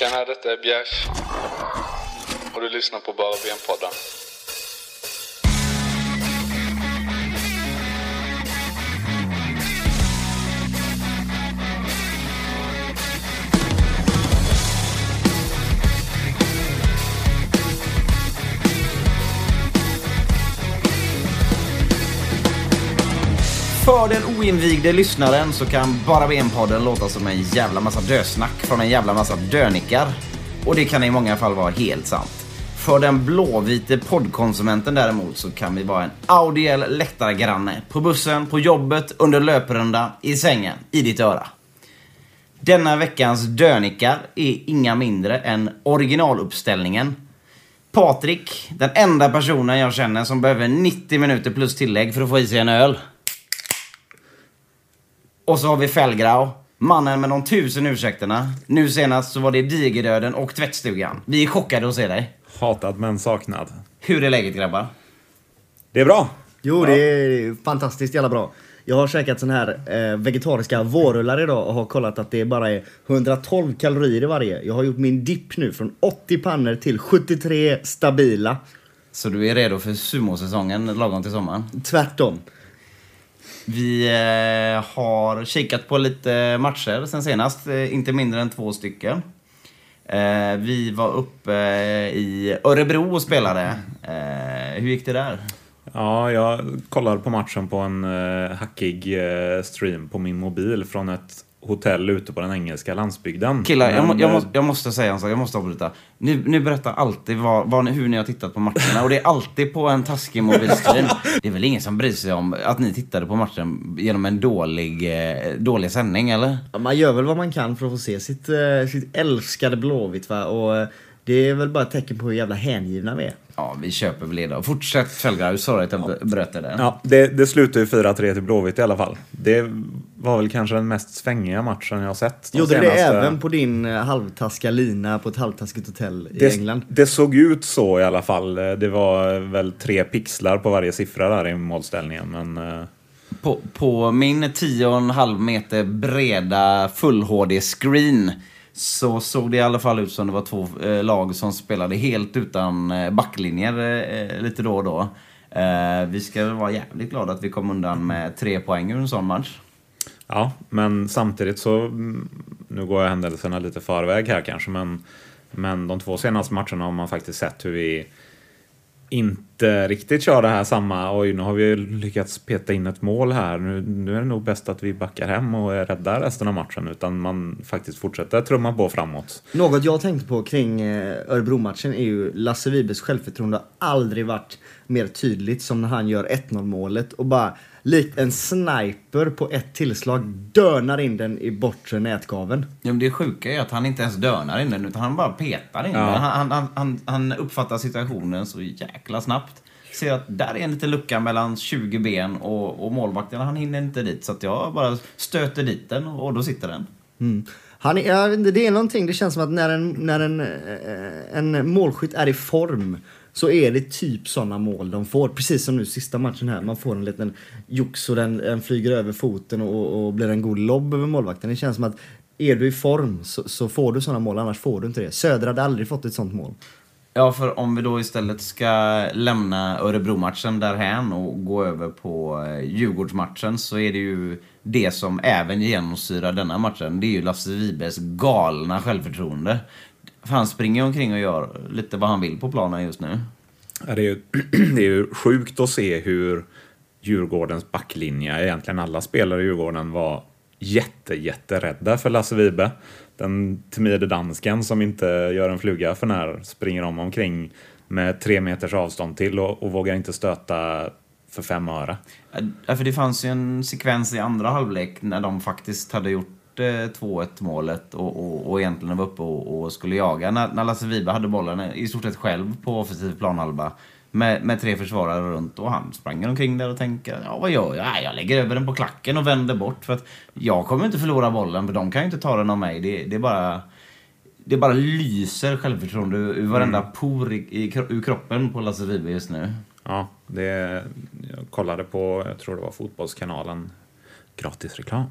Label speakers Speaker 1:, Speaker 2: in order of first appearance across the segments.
Speaker 1: Tjena, detta är Bjärs. Och du lyssnar på Bara Ben-podden.
Speaker 2: För den oinvigde lyssnaren så kan Bara Ben-podden låta som en jävla massa dösnack från en jävla massa dönickar. Och det kan i många fall vara helt sant. För den blåvite poddkonsumenten däremot så kan vi vara en audiell läktargranne. På bussen, på jobbet, under löprunda, i sängen, i ditt öra. Denna veckans dönickar är inga mindre än originaluppställningen. Patrik, den enda personen jag känner som behöver 90 minuter plus tillägg för att få i sig en öl. Och så har vi Fällgrau, mannen med de tusen ursäkterna. Nu senast så var det digerdöden och tvättstugan. Vi är chockade att se dig.
Speaker 3: Hatad men saknad.
Speaker 2: Hur är läget grabbar?
Speaker 3: Det är bra.
Speaker 4: Jo, det är fantastiskt jävla bra. Jag har käkat sån här eh, vegetariska vårrullar idag och har kollat att det bara är 112 kalorier i varje. Jag har gjort min dipp nu från 80 pannor till 73 stabila.
Speaker 2: Så du är redo för sumosäsongen lagom till sommaren?
Speaker 4: Tvärtom.
Speaker 2: Vi eh, har kikat på lite matcher sen senast, eh, inte mindre än två stycken. Eh, vi var uppe i Örebro och spelade. Hur gick det där?
Speaker 3: Ja, jag kollade på matchen på en hackig stream på min mobil från ett hotell ute på den engelska landsbygden.
Speaker 2: Killar, jag, må,
Speaker 3: Men,
Speaker 2: jag, måste, jag måste säga en sak, jag måste avbryta. Ni, ni berättar alltid vad, vad, ni- hur ni har tittat på matcherna och det är alltid på en taskig mobilstream. Det är väl ingen som bryr sig om att ni tittade på matchen genom en dålig, eh, dålig sändning, eller?
Speaker 4: Ja, Man gör väl vad man kan för att få se sitt, eh, sitt älskade Blåvitt va. Och eh, det är väl bara ett tecken på hur jävla hängivna vi är.
Speaker 2: Ja, vi köper väl det då. Fortsätt Fällgrau, sorry att jag bröt det där.
Speaker 3: Ja, det, det slutade ju 4-3 till Blåvitt i alla fall. Det var väl kanske den mest svängiga matchen jag har sett. de
Speaker 4: Gjorde det
Speaker 3: senaste-
Speaker 4: även på din eh, halvtaskiga lina på ett halvtaskigt hotell i
Speaker 3: det,
Speaker 4: England?
Speaker 3: det såg ut så i alla fall. Det var väl tre pixlar på varje siffra där i målställningen. Men eh,
Speaker 2: På, på min 10,5 meter breda full HD-screen så såg det i alla fall ut som det var två eh, lag som spelade helt utan eh, backlinjer eh, eh lite då och då. Eh, vi ska väl vara jävligt glada att vi kom undan med tre poäng ur en sån match.
Speaker 3: Ja, men samtidigt så, mm, nu går jag händelserna lite förväg här kanske, men, men de två senaste matcherna har man faktiskt sett hur vi inte riktigt kör det här samma, oj nu har vi lyckats peta in ett mål här, nu, nu är det nog bäst att vi backar hem och är rädda resten av matchen, utan man faktiskt fortsätter trumma på framåt.
Speaker 4: Något jag tänkte på kring eh, Örebro-matchen är ju Lasse Wibes självförtroende har aldrig varit mer tydligt som när han gör 1-0 målet och bara likt en sniper på ett tillslag dörnar in den i bortre nätgaven.
Speaker 2: Ja, men det sjuka är att han inte ens dörnar in den utan han bara petar in
Speaker 3: Ja.
Speaker 2: den. Han, han, han, han uppfattar situationen så jäkla snabbt. Ser att där är en liten lucka mellan 20 ben och, och målvakten. Han hinner inte dit så att jag bara stöter dit den och, och då sitter den.
Speaker 4: Mm. Han är, det är någonting, det känns som att när en, när en, eh, en målskytt är i form så är det typ sådana mål de får. Precis som nu sista matchen här. Man får en liten jox och den, den flyger över foten och, och blir en god lobb över målvakten. Det känns som att är du i form så, så får du sådana mål, annars får du inte det. Söder hade aldrig fått ett sånt mål.
Speaker 2: Ja, för om vi då istället ska lämna Örebro-matchen därhän och gå över på eh, Djurgårdsmatchen så är det ju det som även genomsyrar denna matchen. Det är ju Lasse Wibes galna självförtroende. För han springer omkring och gör lite vad han vill på planen just nu.
Speaker 3: Ja, Det är, ju, det är ju sjukt att se hur Djurgårdens backlinje, egentligen alla spelare i Djurgården var jätte, jätterädda för Lasse Vibe. Den timide dansken som inte gör en fluga för när springer om omkring med tre meters avstånd till och, och vågar inte stöta för fem öre.
Speaker 2: Ja, för det fanns ju en sekvens i andra halvlek när de faktiskt hade gjort eh, 2-1 målet och, och, och egentligen var uppe och, och skulle jaga. När, när Lasse Vibe hade bollen i stort sett själv på offensiv planhalva med, med tre försvarare runt och han sprang omkring där och tänkte ja vad gör jag? Jag lägger över den på klacken och vänder bort för att jag kommer inte förlora bollen för de kan ju inte ta den av mig. Det, det är bara det bara lyser självförtroende ur varenda por i, i, ur kroppen på Lasse Vibe just nu.
Speaker 3: Ja, det, jag kollade på, jag tror det var Fotbollskanalen, gratis reklam,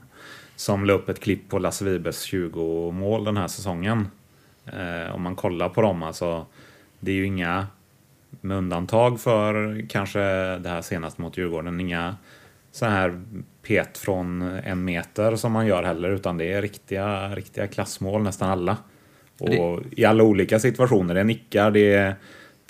Speaker 3: som la upp ett klipp på Lasse Wibes 20 mål den här säsongen. Eh, om man kollar på dem, alltså, det är ju inga, med undantag för kanske det här senaste mot Djurgården, inga så här pet från en meter som man gör heller, utan det är riktiga, riktiga klassmål nästan alla. Och
Speaker 2: Det-
Speaker 3: i alla olika situationer. Det är nickar, det är,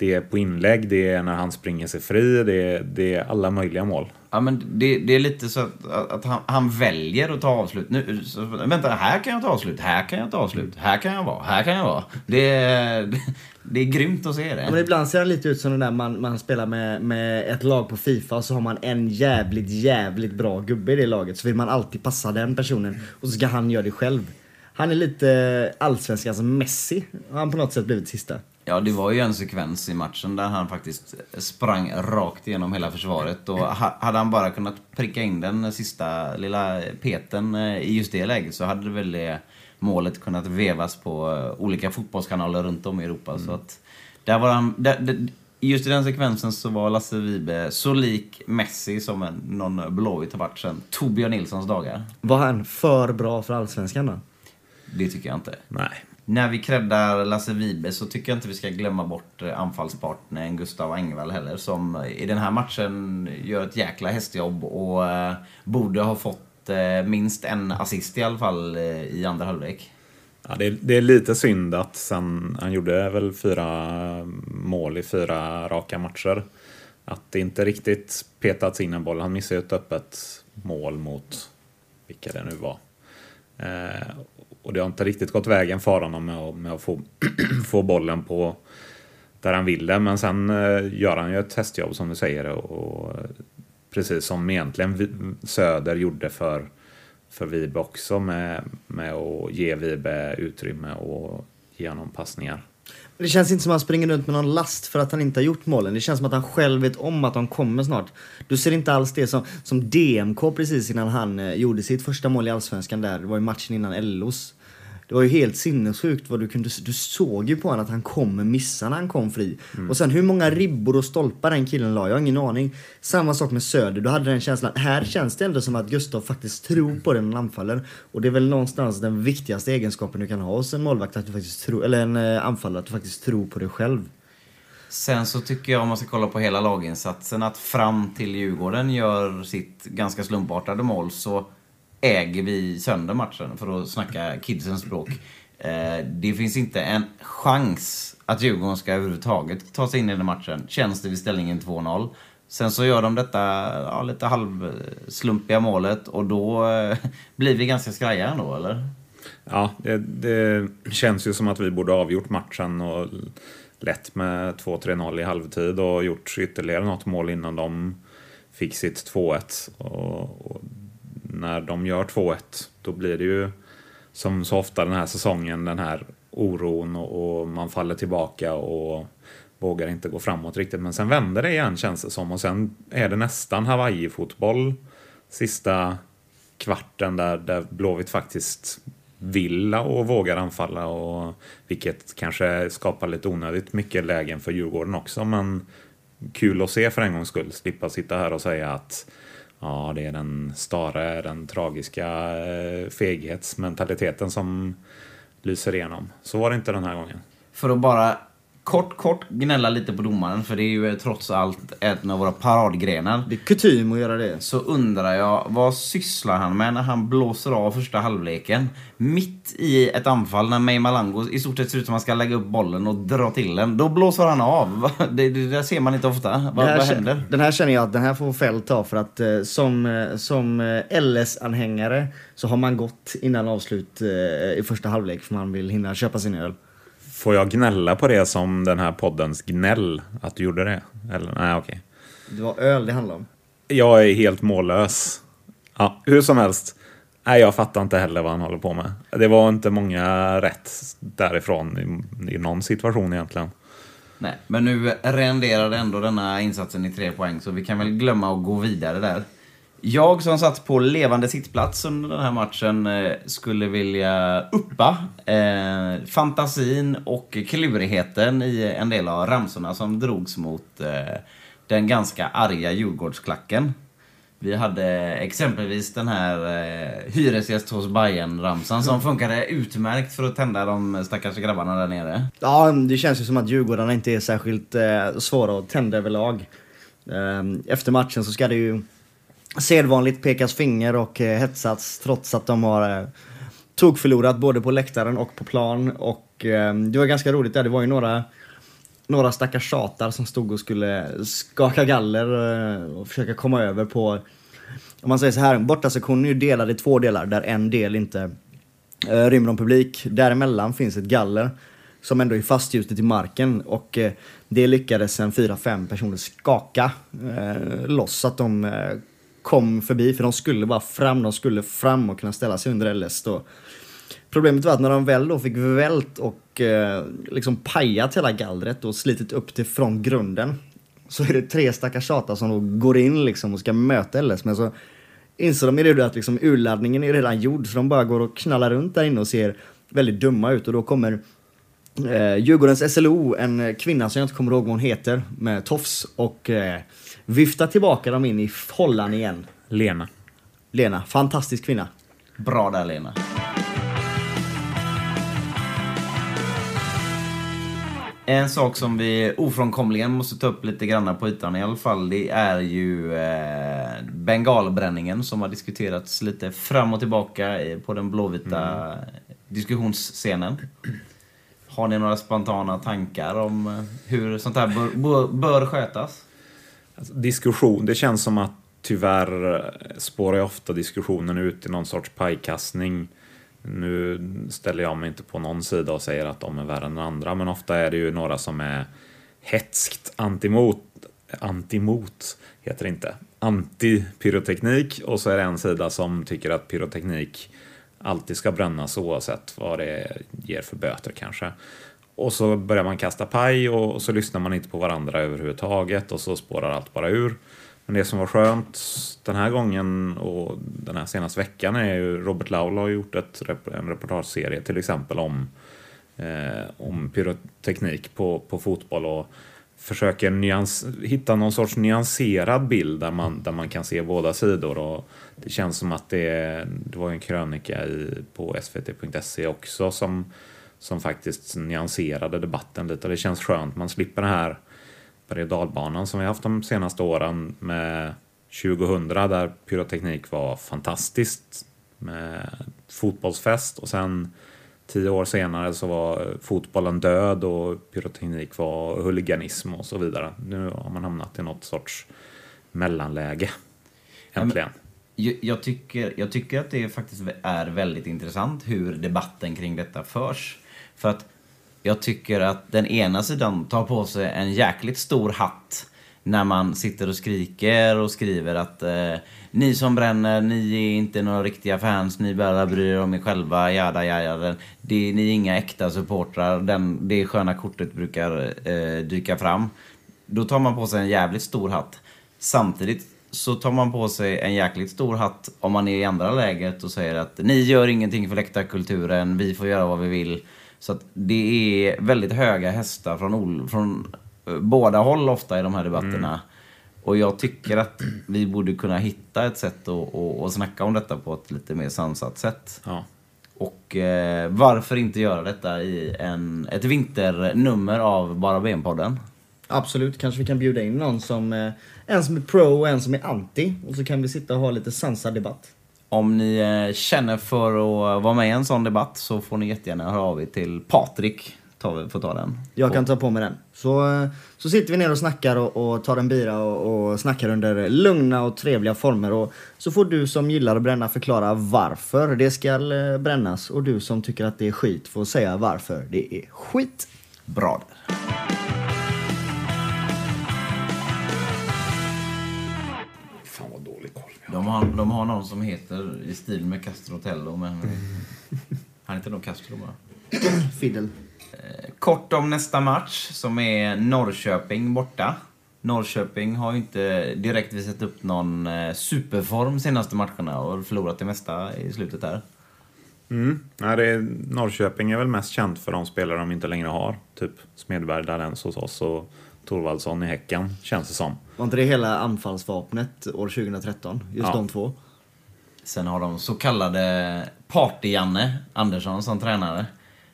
Speaker 3: det är på inlägg, det är när han springer sig fri, det är, det är alla möjliga mål.
Speaker 2: Ja, men det, det är lite så att, att han, han väljer att ta avslut. Nu, så, vänta, här kan jag ta avslut, här kan jag ta avslut, här kan jag vara, här kan jag vara. Det, är- det, det är grymt att se
Speaker 4: Men
Speaker 2: det.
Speaker 4: ibland ser det lite ut som det där man, man spelar med, med ett lag på Fifa och så har man en jävligt, jävligt bra gubbe i det laget. Så vill man alltid passa den personen och så ska han göra det själv. Han är lite allsvenskans Messi, har han på något sätt blivit sista.
Speaker 2: Ja, det var ju en sekvens i matchen där han faktiskt sprang rakt igenom hela försvaret. Och ha, hade han bara kunnat pricka in den sista lilla peten eh, i just det läget så hade väl det målet kunnat vevas på eh, olika fotbollskanaler runt om i Europa. Så att där var han... Där, just i den sekvensen så var Lasse Vibe så lik Messi som en, någon Blåvitt har varit sedan Torbjörn Nilssons dagar.
Speaker 4: Var han för bra för allsvenskan då?
Speaker 2: Det tycker jag inte.
Speaker 3: Nej.
Speaker 2: När vi creddar Lasse Vibe så tycker jag inte vi ska glömma bort eh, anfallspartnern Gustav Engvall heller. Som eh, i den här matchen gör ett jäkla hästjobb och eh, borde ha fått minst en assist i alla fall i andra halvlek.
Speaker 3: Ja, det, är, det är lite synd att sen, han gjorde väl fyra mål i fyra raka matcher. Att det inte riktigt petats in en boll. Han missade ju ett öppet mål mot vilka det nu var. Eh, och det har inte riktigt gått vägen för honom med att, med att få, få bollen på där han ville. Men sen eh, gör han ju ett testjobb som du säger. Och, eh, precis som egentligen Söder gjorde för, för Vibe också med, med att ge Vibe utrymme och ge honom passningar.
Speaker 4: Det känns inte som att han springer runt med någon last för att han inte har gjort målen. Det känns som att han själv vet om att de kommer snart. Du ser inte alls det som, som DMK precis innan han eh, gjorde sitt första mål i Allsvenskan där. Det var ju matchen innan LOs. Det var ju helt sinnessjukt vad du kunde Du såg ju på honom att han kommer missa när han kom fri. Och sen hur många ribbor och stolpar den killen la, jag har ingen aning. Samma sak med Söder, du hade den känslan. Här känns det ändå som att Gustav faktiskt tror på den när han anfaller. Och det är väl någonstans den viktigaste egenskapen du kan ha hos en målvakt, att du faktiskt tror, eller en eh, anfallare, att du faktiskt tror på dig själv.
Speaker 2: Sen så tycker jag om man ska kolla på hela laginsatsen att fram till Djurgården gör sitt ganska slumpartade mål så äger vi sönder matchen för att snacka kidsens språk. Eh, det finns inte en chans att Djurgården ska överhuvudtaget ta sig in i den matchen. Känns det vid ställningen 2-0. Sen så gör de detta ja, lite halvslumpiga målet och då eh, blir vi ganska skraja ändå, eller?
Speaker 3: Ja, det, det känns ju som att vi borde ha avgjort matchen och lätt med 2-3-0 i halvtid och gjort ytterligare något mål innan de fick sitt 2-1. Och, och när de gör 2-1 då blir det ju som så ofta den här säsongen den här oron och, och man faller tillbaka och vågar inte gå framåt riktigt. Men sen vänder det igen känns det som. Och sen är det nästan Hawaii-fotboll sista kvarten där, där Blåvitt faktiskt vill och vågar anfalla. Och vilket kanske skapar lite onödigt mycket lägen för Djurgården också. Men kul att se för en gångs skull slippa sitta här och säga att ja det är den stare, den tragiska eh, feghetsmentaliteten som lyser igenom. Så var det inte den här gången.
Speaker 2: För att bara kort, kort gnälla lite på domaren, för det är ju trots allt en av våra paradgrenar.
Speaker 4: Det är kutym att göra det.
Speaker 2: Så undrar jag, vad sysslar han med när han blåser av första halvleken? Mitt i ett anfall när May Malango i stort sett ser ut som att han ska lägga upp bollen och dra till den. Då blåser han av. Det, det där ser man inte ofta. Vad,
Speaker 4: Den här,
Speaker 2: vad händer?
Speaker 4: den här känner jag att den här får Fält ta för att eh, som, eh, som eh, LS-anhängare så har man gått innan avslut eh, i första halvlek för man vill hinna köpa sin öl.
Speaker 3: Får jag gnälla på det som den här poddens gnäll? Att du gjorde det? Eller nej, okej.
Speaker 4: Det var öl det handlade om.
Speaker 3: Jag är helt mållös. Ja, hur som helst. Nej, jag fattar inte heller vad han håller på med. Det var inte många rätt därifrån i, i någon situation egentligen.
Speaker 2: Nej, men nu renderade ändå denna insatsen i tre poäng, så vi kan väl glömma att gå vidare där. Jag som satt på levande sittplats under den här matchen eh, skulle vilja uppa eh, fantasin och klurigheten i en del av ramsorna som drogs mot eh, den ganska arga Djurgårdsklacken. Vi hade exempelvis den här eh, hyresgäst hos Bayern ramsan som funkade utmärkt för att tända de stackars grabbarna där nere.
Speaker 4: Ja, det känns ju som att Djurgårdarna inte är särskilt eh, svåra att tända överlag. Eh, efter matchen så ska det ju sedvanligt pekas finger och eh, hetsats trots att de har eh, tokförlorat både på läktaren och på plan. Och eh, det var ganska roligt där, det var ju några några stackars tjatar som stod och skulle skaka galler eh, och försöka komma över på om man säger så här, bortasektionen är ju delad i två delar där en del inte eh, rymmer om publik. Däremellan finns ett galler som ändå är fastgjutet i marken och eh, det lyckades en fyra, fem personer skaka eh, loss så att de eh, kom förbi för de skulle bara fram, de skulle fram och kunna ställa sig under LS då. Problemet var att när de väl då fick vält och eh, liksom pajat hela gallret och slitit upp det från grunden så är det tre stackars tjatar som då går in liksom och ska möta LS men så inser de ju det att liksom urladdningen är redan gjord så de bara går och knallar runt där inne och ser väldigt dumma ut och då kommer eh, Djurgårdens SLO, en kvinna som jag inte kommer ihåg vad hon heter, med tofs och eh, viftar tillbaka dem in i hållan igen.
Speaker 3: Lena.
Speaker 4: Lena, fantastisk kvinna.
Speaker 2: Bra där Lena. En sak som vi ofrånkomligen måste ta upp lite grann på ytan i alla fall, det är ju eh, bengalbränningen som har diskuterats lite fram och tillbaka i- på den blåvita diskussionsscenen. Har ni några spontana tankar om eh, hur sånt här bör, bör, bör skötas?
Speaker 3: Alltså, diskussion, det känns som att tyvärr eh, spårar jag ofta diskussionen ut i någon sorts pajkastning. Nu ställer jag mig inte på någon sida och säger att de är värre än andra, men ofta är det ju några som är hetskt antimot, antimot heter det inte, anti-pyroteknik och så är det en sida som tycker att pyroteknik alltid ska brännas oavsett vad det ger för böter kanske. Och så börjar man kasta paj och så lyssnar man inte på varandra överhuvudtaget och så spårar allt bara ur. Men det som var skönt den här gången och den här senaste veckan är ju Robert Laula har gjort ett, en reportageserie till exempel om, eh, om pyroteknik på, på fotboll och försöker nyans, hitta någon sorts nyanserad bild där man, där man kan se båda sidor. Och det känns som att det, det var en krönika i, på svt.se också som, som faktiskt nyanserade debatten lite och det känns skönt. Man slipper den här berg och dalbanan som vi haft de senaste åren med 2000 där pyroteknik var fantastiskt med fotbollsfest och sen tio år senare så var fotbollen död och pyroteknik var huliganism och så vidare. Nu har man hamnat i något sorts mellanläge. Äntligen.
Speaker 2: Jag, jag, tycker, jag tycker att det faktiskt är väldigt intressant hur debatten kring detta förs. För att jag tycker att den ena sidan tar på sig en jäkligt stor hatt när man sitter och skriker och skriver att eh, ni som bränner, ni är inte några riktiga fans, ni bara bryr er om er själva, jada jada. Det, ni är inga äkta supportrar, den, det sköna kortet brukar eh, dyka fram. Då tar man på sig en jävligt stor hatt. Samtidigt så tar man på sig en jäkligt stor hatt om man är i andra läget och säger att ni gör ingenting för läktarkulturen, vi får göra vad vi vill. Så att det är väldigt höga hästar från, från båda håll ofta i de här debatterna. Och jag tycker att vi borde kunna hitta ett sätt att, att, att snacka om detta på ett lite mer sansat sätt.
Speaker 3: Ja.
Speaker 2: Och eh, varför inte göra detta i en, ett vinternummer av Bara Ben-podden?
Speaker 4: Absolut, kanske vi kan bjuda in någon som, eh, en som är pro och en som är anti. Och så kan vi sitta och ha lite sansad debatt.
Speaker 2: Om ni eh, känner för att vara med i en sån debatt så får ni jättegärna höra av er till Patrik. Tar vi, får ta den.
Speaker 4: Jag kan ta på mig den. Så, så sitter vi ner och snackar och, och tar en bira och, och snackar under lugna och trevliga former. Och så får du som gillar att bränna förklara varför det ska eh, brännas. Och du som tycker att det är skit får säga varför det är skit.
Speaker 2: Bra där.
Speaker 3: Fan vad dålig koll vi har.
Speaker 2: De har, de har någon som heter i stil med Castro Tello, men han heter nog Castro bara.
Speaker 4: Fiddle.
Speaker 2: Kort om nästa match som är Norrköping borta. Norrköping har ju inte direkt visat upp någon eh, superform senaste matcherna och har förlorat det mesta i slutet där.
Speaker 3: Mm. Nej, det är, Norrköping är väl mest känt för de spelare de inte längre har. Typ Smedberg, Dahléns hos oss och Thorvaldsson i Häcken, känns det som.
Speaker 4: Var inte det hela anfallsvapnet år 2013? Just
Speaker 3: Ja.
Speaker 4: de två?
Speaker 2: Sen har de så kallade Party-Janne Andersson som tränare.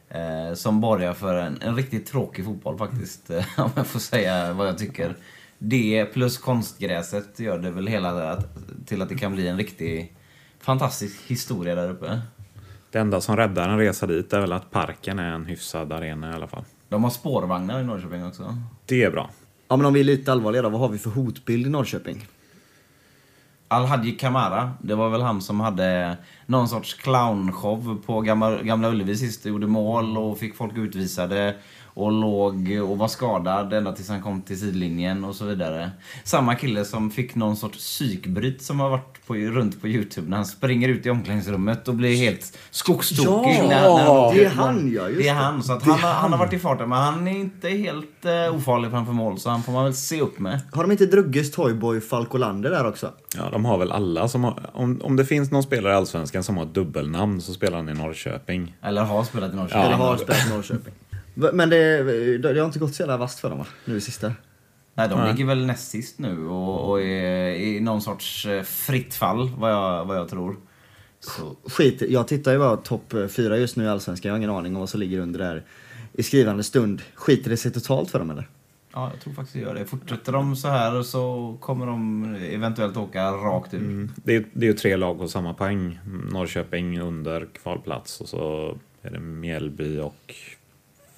Speaker 2: Eh, som borgar för en, en riktigt tråkig fotboll faktiskt. eh, Om jag får säga vad jag tycker. Det plus konstgräset gör det väl hela att, till att det kan bli en riktig fantastisk historia där uppe.
Speaker 3: Det enda som räddar en resa dit är väl att parken är en hyfsad arena i alla fall.
Speaker 2: De har spårvagnar i Norrköping också.
Speaker 3: Det är bra.
Speaker 4: Ja men om vi är lite allvarliga då, vad har vi för hotbild i Norrköping?
Speaker 2: Alhaji Kamara, det var väl han som hade någon sorts clownshow på Gamla, Gamla Ullevi sist. Gjorde mål och fick folk utvisade och låg och var skadad ända tills han kom till sidlinjen och så vidare. Samma kille som fick någon sorts psykbryt som har varit på, runt på Youtube när han springer ut i omklädningsrummet och blir helt skogstokig.
Speaker 4: Ja,
Speaker 2: när, när han-
Speaker 4: det är han, ja, just
Speaker 2: Det är han. Så att han, har, han har
Speaker 4: han.
Speaker 2: varit i farten men han är inte helt uh, ofarlig framför mål så han får man väl se upp med.
Speaker 4: Har de inte Drugges Toyboy Falkolander där också?
Speaker 3: Ja, de har väl alla som har, om, om det finns någon spelare i Allsvenskan som har dubbelnamn så spelar han i Norrköping.
Speaker 2: Eller har spelat i Norrköping.
Speaker 3: Ja.
Speaker 4: Eller har spelat i Norrköping? Men det, det har inte gått så jävla vasst för dem va? Nu i sista.
Speaker 2: Nej, de
Speaker 3: Nej.
Speaker 2: ligger väl näst sist nu och, och är i någon sorts eh, fritt fall, vad jag, vad jag tror. Så,
Speaker 4: Skit, jag tittar ju bara topp fyra just nu i Allsvenskan. Jag har ingen aning om vad som ligger under där i skrivande stund. Skiter det sig totalt för dem eller?
Speaker 2: ja, jag tror faktiskt det gör det. Fortsätter de så här så kommer de eventuellt åka rakt ur.
Speaker 3: Det är, det är ju tre lag på samma poäng. Norrköping under kvalplats och så är det Mjällby och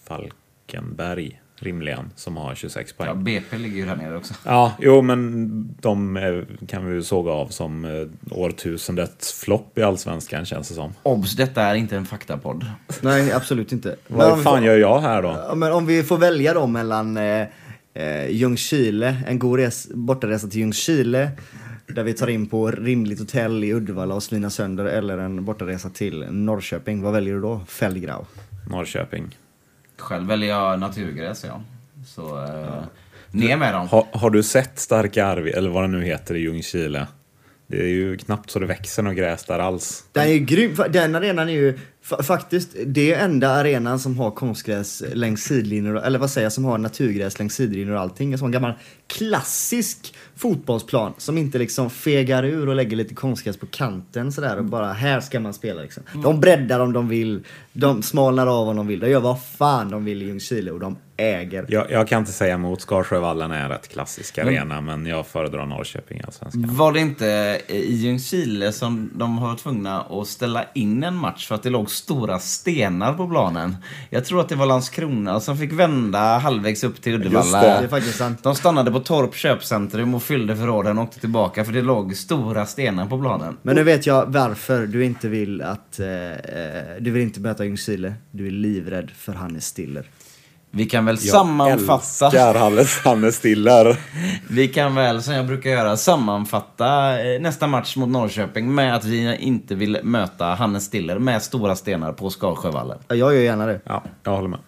Speaker 3: Falkenberg rimligen som har 26
Speaker 2: Ja,
Speaker 3: poäng.
Speaker 2: BP ligger ju där nere också.
Speaker 3: Ja, jo, men de eh, kan vi ju såga av som eh, årtusendets flopp i Allsvenskan känns det som.
Speaker 2: Obs, detta är inte en faktapodd.
Speaker 4: Nej, absolut inte.
Speaker 3: Vad fan
Speaker 4: får-
Speaker 3: gör jag här då?
Speaker 4: Ja, men om vi får välja då mellan eh, eh, Ljungskile, en god res, bortaresa till Ljungskile där vi tar in på rimligt hotell i Uddevalla och svinar sönder eller en bortaresa till Norrköping. Vad väljer du då? Fällgrau?
Speaker 3: Norrköping.
Speaker 2: Själv väljer jag naturgräs, ja. Så, eh, ner med dem.
Speaker 3: Ha, har du sett Starka Arvi, eller vad det nu heter i Ljungskile? Det är ju knappt så det växer något gräs där alls.
Speaker 4: Den är ju grym. Den arenan är ju faktiskt det är enda arenan som har konstgräs längs sidlinjer, eller vad säger jag, som har naturgräs längs sidlinjer och allting. En sån gammal klassisk fotbollsplan som inte liksom fegar ur och lägger lite konstgräs på kanten sådär och bara här ska man spela liksom. De breddar om de vill, de smalnar av om de vill, de gör vad fan de vill i Ljungskile och de äger.
Speaker 3: Jag, jag kan inte säga emot, Skarsjövallen är en rätt klassisk arena, men jag föredrar Norrköping Allsvenskan.
Speaker 2: Var det inte i Ljungskile som de var tvungna att ställa in en match för att det låg stora stenar på planen? Jag tror att det var Landskrona som fick vända halvvägs upp till Uddevalla.
Speaker 3: Just det.
Speaker 4: Det är faktiskt sant.
Speaker 2: De stannade på Torp köpcentrum och fyllde förråden och åkte tillbaka för det låg stora stenar på planen.
Speaker 4: Men nu vet jag varför du inte vill att, eh, eh, du vill inte möta Ljungskile. Du är livrädd för Hannes Stiller.
Speaker 2: Vi kan väl
Speaker 3: Jag
Speaker 2: sammanfatta...
Speaker 3: älskar Hannes, Hannes Stiller.
Speaker 2: Vi kan väl, som jag brukar göra, sammanfatta eh, nästa match mot Norrköping med att vi inte vill möta Hannes Stiller med stora stenar på Skarsjövallen.
Speaker 4: Ja, jag gör gärna det.
Speaker 3: Ja, jag håller med.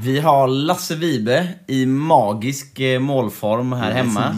Speaker 2: Vi har Lasse Vibe i magisk eh, målform här hemma.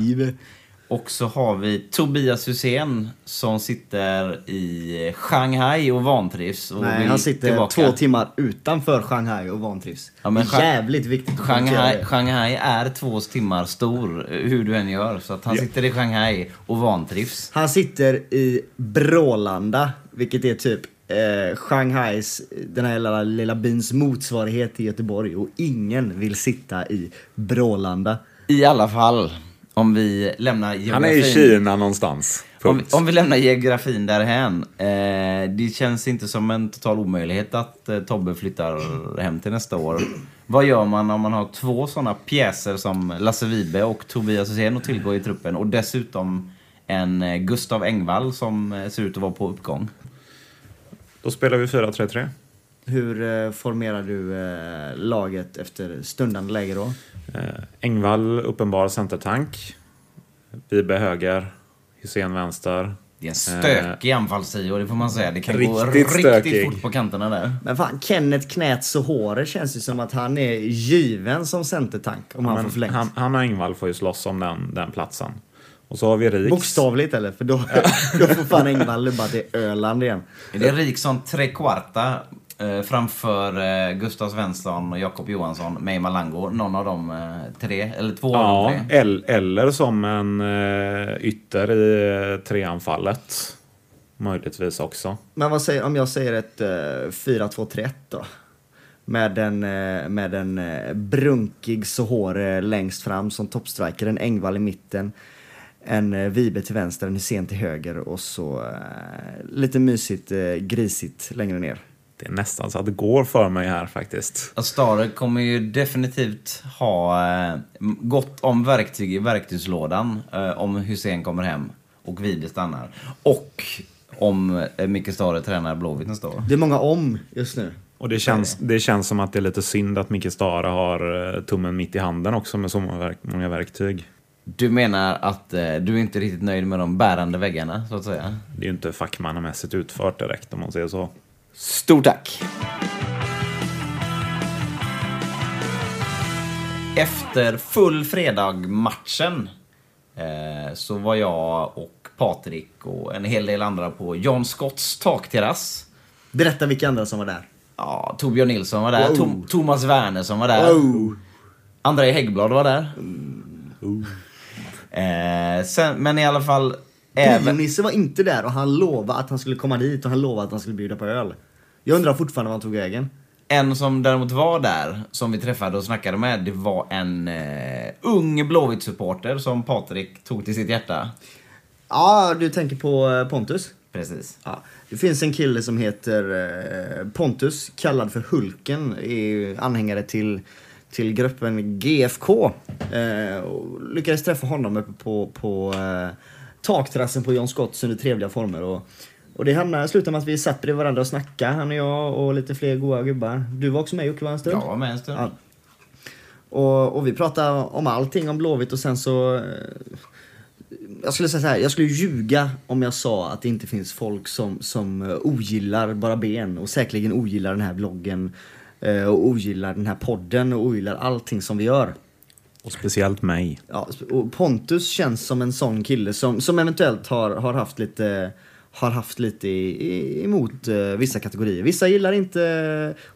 Speaker 2: Och så har vi Tobias Hysén som sitter i Shanghai och vantrivs. Och
Speaker 4: Nej, han sitter
Speaker 2: tillbaka.
Speaker 4: två timmar utanför Shanghai och vantrivs.
Speaker 2: Ja, men
Speaker 4: jävligt viktigt
Speaker 2: Shanghai. Shanghai är två timmar stor, hur du än gör. Så att han
Speaker 3: Ja.
Speaker 2: sitter i Shanghai och vantrivs.
Speaker 4: Han sitter i Brålanda, vilket är typ eh, Shanghais, den här lilla, lilla byns motsvarighet till Göteborg. Och ingen vill sitta i Brålanda.
Speaker 2: I alla fall, om vi lämnar geografin.
Speaker 3: Han är i Kina någonstans.
Speaker 2: Om, om vi lämnar geografin därhän. Eh, det känns inte som en total omöjlighet att eh, Tobbe flyttar hem till nästa år. Vad gör man om man har två sådana pjäser som Lasse Vibe och Tobias Hysén att tillgå i truppen och dessutom en eh, Gustav Engvall som eh, ser ut att vara på uppgång?
Speaker 3: Då spelar vi 4-3-3.
Speaker 4: Hur eh, formerar du eh, laget efter stundande läge då?
Speaker 3: Eh, Engvall uppenbar centertank. Vibe höger. Hysén vänster.
Speaker 2: Det är en stökig anfallstrio, det får man säga. Det kan gå
Speaker 3: Riktigt
Speaker 2: riktigt
Speaker 3: stökig.
Speaker 2: fort på kanterna där.
Speaker 4: Men fan, Kenneth Knäts och Håre känns ju som att han är given som centertank om han får förlängt.
Speaker 3: han, han och Engvall får ju slåss om den, den platsen. Och så har vi Riks.
Speaker 4: Bokstavligt eller? För då, då får fan Engvall bara till Öland igen.
Speaker 2: Är det Rik som tre quarta Eh, framför eh, Gustav Svensson, och Jakob Johansson, May Malango. Någon av dem eh, tre, eller två av
Speaker 3: Ja,
Speaker 2: de tre.
Speaker 3: el- eller som en eh, ytter i eh, treanfallet. Möjligtvis också.
Speaker 4: Men vad säger, om jag säger ett eh, 4-2-3-1 då? Med en, eh, med en eh, brunkig Sohore längst fram som toppstriker, en Engvall i mitten, en eh, Vibe till vänster, en Hysén till höger och så eh, lite mysigt, eh, grisigt längre ner.
Speaker 3: Det är nästan så att det går för mig här faktiskt.
Speaker 2: Ja, Stare kommer ju definitivt ha eh, gott om verktyg i verktygslådan eh, om Hussein kommer hem och Vide stannar. Och om eh, Micke Stare tränar Blåvitt nästa år.
Speaker 4: Det är många om just nu.
Speaker 3: Och det känns, det känns som att det är lite synd att Micke Stare har tummen mitt i handen också med så många verktyg.
Speaker 2: Du menar att eh, du är inte riktigt nöjd med de bärande väggarna, så att säga?
Speaker 3: Det är ju inte fackmannamässigt utfört direkt om man säger så.
Speaker 2: Stort tack! Efter full fredag-matchen eh, så var jag och Patrik och en hel del andra på John Scotts takterrass.
Speaker 4: Berätta vilka andra som var där.
Speaker 2: Ja, Torbjörn Nilsson var där,
Speaker 4: Wow.
Speaker 2: Tom, Thomas Wernersson var där, André Häggblad var där. Eh, sen, men i alla fall... Även,
Speaker 4: Bio-Nisse var inte där och han lovade att han skulle komma dit och han lovade att han skulle bjuda på öl. Jag undrar fortfarande var han tog vägen.
Speaker 2: En som däremot var där, som vi träffade och snackade med, det var en eh, ung Blåvitt-supporter som Patrik tog till sitt hjärta.
Speaker 4: Ja, du tänker på eh, Pontus?
Speaker 2: Precis.
Speaker 4: Ja. Det finns en kille som heter eh, Pontus, kallad för Hulken, är anhängare till, till gruppen GFK. Eh, och lyckades träffa honom uppe på, på eh, takterrassen på John Scotts under trevliga former. Och, och det hamnade, slutade med att vi satt bredvid varandra och snackade, han och jag och lite fler goa gubbar. Du var också med Jocke, var en stund?
Speaker 2: Jag var med en stund.
Speaker 4: Ja. Och, och vi pratade om allting om Blåvitt och sen så... eh, Jag skulle säga så här, jag skulle ljuga om jag sa att det inte finns folk som, som eh, ogillar Bara Ben och säkerligen ogillar den här bloggen eh, och ogillar den här podden och ogillar allting som vi gör.
Speaker 3: Och speciellt mig.
Speaker 4: Ja, och Pontus känns som en sån kille som, som eventuellt har, har haft lite har haft lite emot eh, vissa kategorier. Vissa gillar inte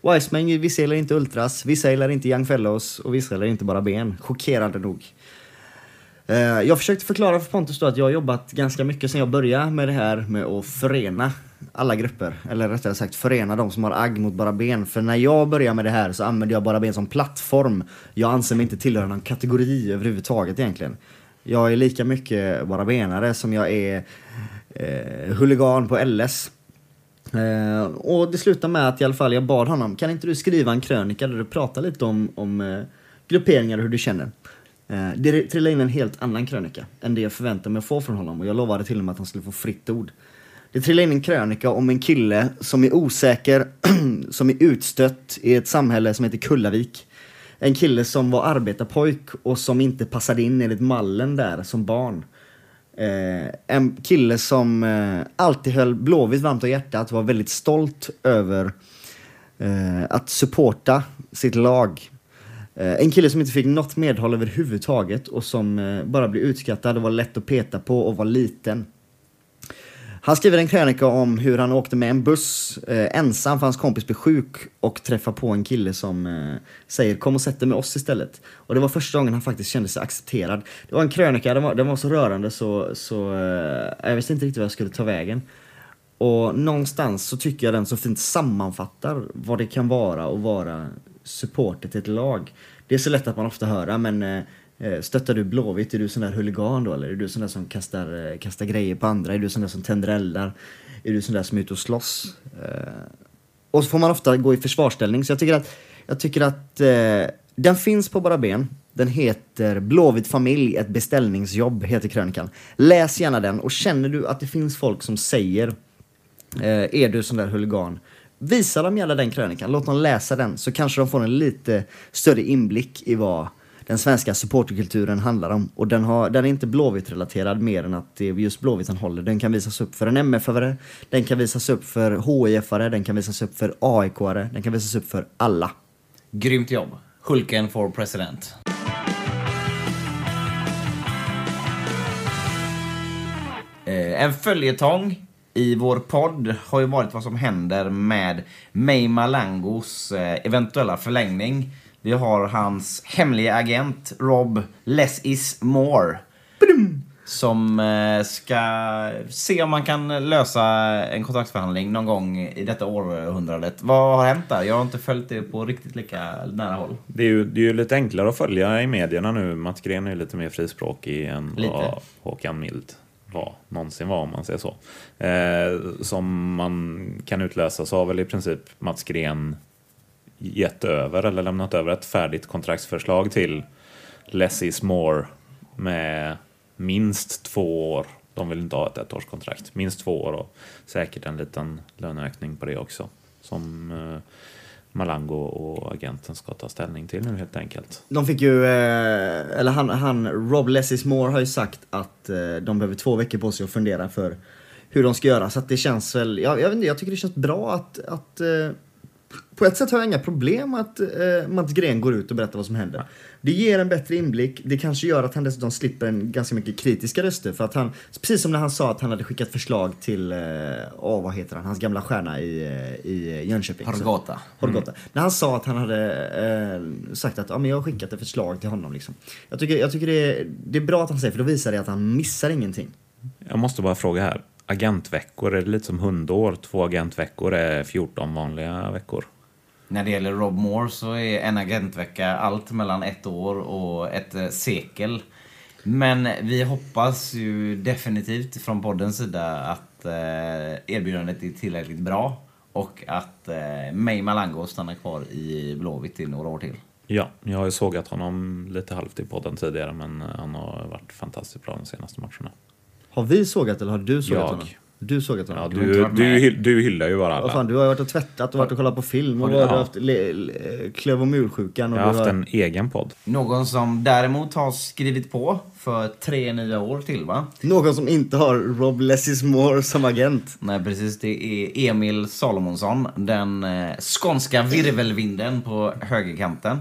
Speaker 4: eh, Wiseman, vissa gillar inte Ultras, vissa gillar inte Young Fellows och vissa gillar inte bara ben. Chockerande nog. Eh, jag försökte förklara för Pontus då att jag har jobbat ganska mycket sedan jag började med det här med att förena alla grupper. Eller rättare sagt förena de som har agg mot bara ben. För när jag började med det här så använde jag bara ben som plattform. Jag anser mig inte tillhöra någon kategori överhuvudtaget egentligen. Jag är lika mycket bara benare som jag är eh, huligan på LS. Eh, och det slutade med att i alla fall jag bad honom, kan inte du skriva en krönika där du pratar lite om, om eh, grupperingar och hur du känner? Eh, det trillade in en helt annan krönika än det jag förväntade mig att få från honom och jag lovade till och med att han skulle få fritt ord. Det trillade in en krönika om en kille som är osäker, som är utstött i ett samhälle som heter Kullavik. En kille som var arbetarpojk och som inte passade in enligt mallen där som barn. Eh, en kille som eh, alltid höll Blåvitt varmt om hjärtat, var väldigt stolt över eh, att supporta sitt lag. Eh, en kille som inte fick något medhåll överhuvudtaget och som eh, bara blev utskrattad och var lätt att peta på och var liten. Han skriver en krönika om hur han åkte med en buss eh, ensam för hans kompis blev sjuk och träffar på en kille som eh, säger kom och sätt dig med oss istället. Och det var första gången han faktiskt kände sig accepterad. Det var en krönika, den var, den var så rörande så, så eh, jag visste inte riktigt vad jag skulle ta vägen. Och någonstans så tycker jag den så fint sammanfattar vad det kan vara att vara supporter till ett lag. Det är så lätt att man ofta hör, men eh, Eh, stöttar du Blåvitt? Är du sån där huligan då eller? Är du sån där som kastar, eh, kastar grejer på andra? Är du sån där som tänder eldar? Är du sån där som är ute och slåss? Eh, och så får man ofta gå i försvarsställning. Så jag tycker att, jag tycker att eh, den finns på Bara Ben. Den heter Blåvitt familj, ett beställningsjobb, heter krönikan. Läs gärna den och känner du att det finns folk som säger eh, är du sån där huligan? Visa dem gärna den krönikan, låt dem läsa den så kanske de får en lite större inblick i vad den svenska supporterkulturen handlar om. Och den, har, den är inte Blåvitt-relaterad mer än att det är just Blåvitt han håller. Den kan visas upp för en MF-are, den kan visas upp för HIF-are, den kan visas upp för AIK-are, den kan visas upp för alla.
Speaker 2: Grymt jobb. Hulken for president. Eh, en följetong i vår podd har ju varit vad som händer med May Malangos eh, eventuella förlängning. Vi har hans hemliga agent Rob Less is more. Som eh, ska se om man kan lösa en kontraktsförhandling någon gång i detta århundradet. Vad har hänt där? Jag har inte följt det på riktigt lika nära håll.
Speaker 3: Det är, ju, det är ju lite enklare att följa i medierna nu. Mats Green är ju lite mer frispråkig än
Speaker 2: Lite.
Speaker 3: vad Håkan Mild var, någonsin var om man säger så. Eh, som man kan utläsa så har väl i princip Mats Green gett över eller lämnat över ett färdigt kontraktsförslag till Less is more med minst två år. De vill inte ha ett ettårskontrakt. Minst två år och säkert en liten löneökning på det också. Som eh, Malango och agenten ska ta ställning till nu helt enkelt.
Speaker 4: De fick ju, eh, eller han, han Rob Lessis-Moore har ju sagt att eh, de behöver två veckor på sig att fundera för hur de ska göra. Så att det känns väl, jag, jag vet inte, jag tycker det känns bra att, att eh, på ett sätt har jag inga problem att eh, Mats Gren går ut och berättar vad som händer. Det ger en bättre inblick. Det kanske gör att han dessutom slipper en ganska mycket kritiska röster. För att han, precis som när han sa att han hade skickat förslag till, eh, åh vad heter han, hans gamla stjärna i, eh, i Jönköping.
Speaker 2: Horgota.
Speaker 4: Horgota. När han sa att han hade eh, sagt att ja, men jag har skickat ett förslag till honom. Liksom. Jag tycker, jag tycker det, är, det är bra att han säger för då visar det att han missar ingenting.
Speaker 3: Jag måste bara fråga här. Agentveckor, är det lite som hundår? Två agentveckor är 14 vanliga veckor.
Speaker 2: När det gäller Rob Moore så är en agentvecka allt mellan ett år och ett eh, sekel. Men vi hoppas ju definitivt från poddens sida att eh, erbjudandet är tillräckligt bra och att eh, May Malango stannar kvar i Blåvitt i några år till.
Speaker 3: Ja, jag har ju sågat honom lite halvt i podden tidigare men han har varit fantastiskt bra de senaste matcherna.
Speaker 4: Har vi sågat eller har du sågat
Speaker 3: Jag.
Speaker 4: honom? Du sågat honom?
Speaker 3: Ja,
Speaker 2: Du
Speaker 3: du, du, hyllar ju bara
Speaker 4: Vad
Speaker 3: alla.
Speaker 4: fan, du har varit och tvättat och varit och kollat på film och
Speaker 3: Har
Speaker 4: du
Speaker 3: du-
Speaker 4: har
Speaker 3: ja.
Speaker 4: haft le- le- klöv och mulsjukan. Och
Speaker 3: Jag har haft
Speaker 4: har...
Speaker 3: en egen podd.
Speaker 2: Någon som däremot har skrivit på för tre nya år till va?
Speaker 4: Någon som inte har Rob Lessis-Moore som agent.
Speaker 2: Nej precis, det är Emil Salomonsson. Den eh, skånska virvelvinden på högerkanten.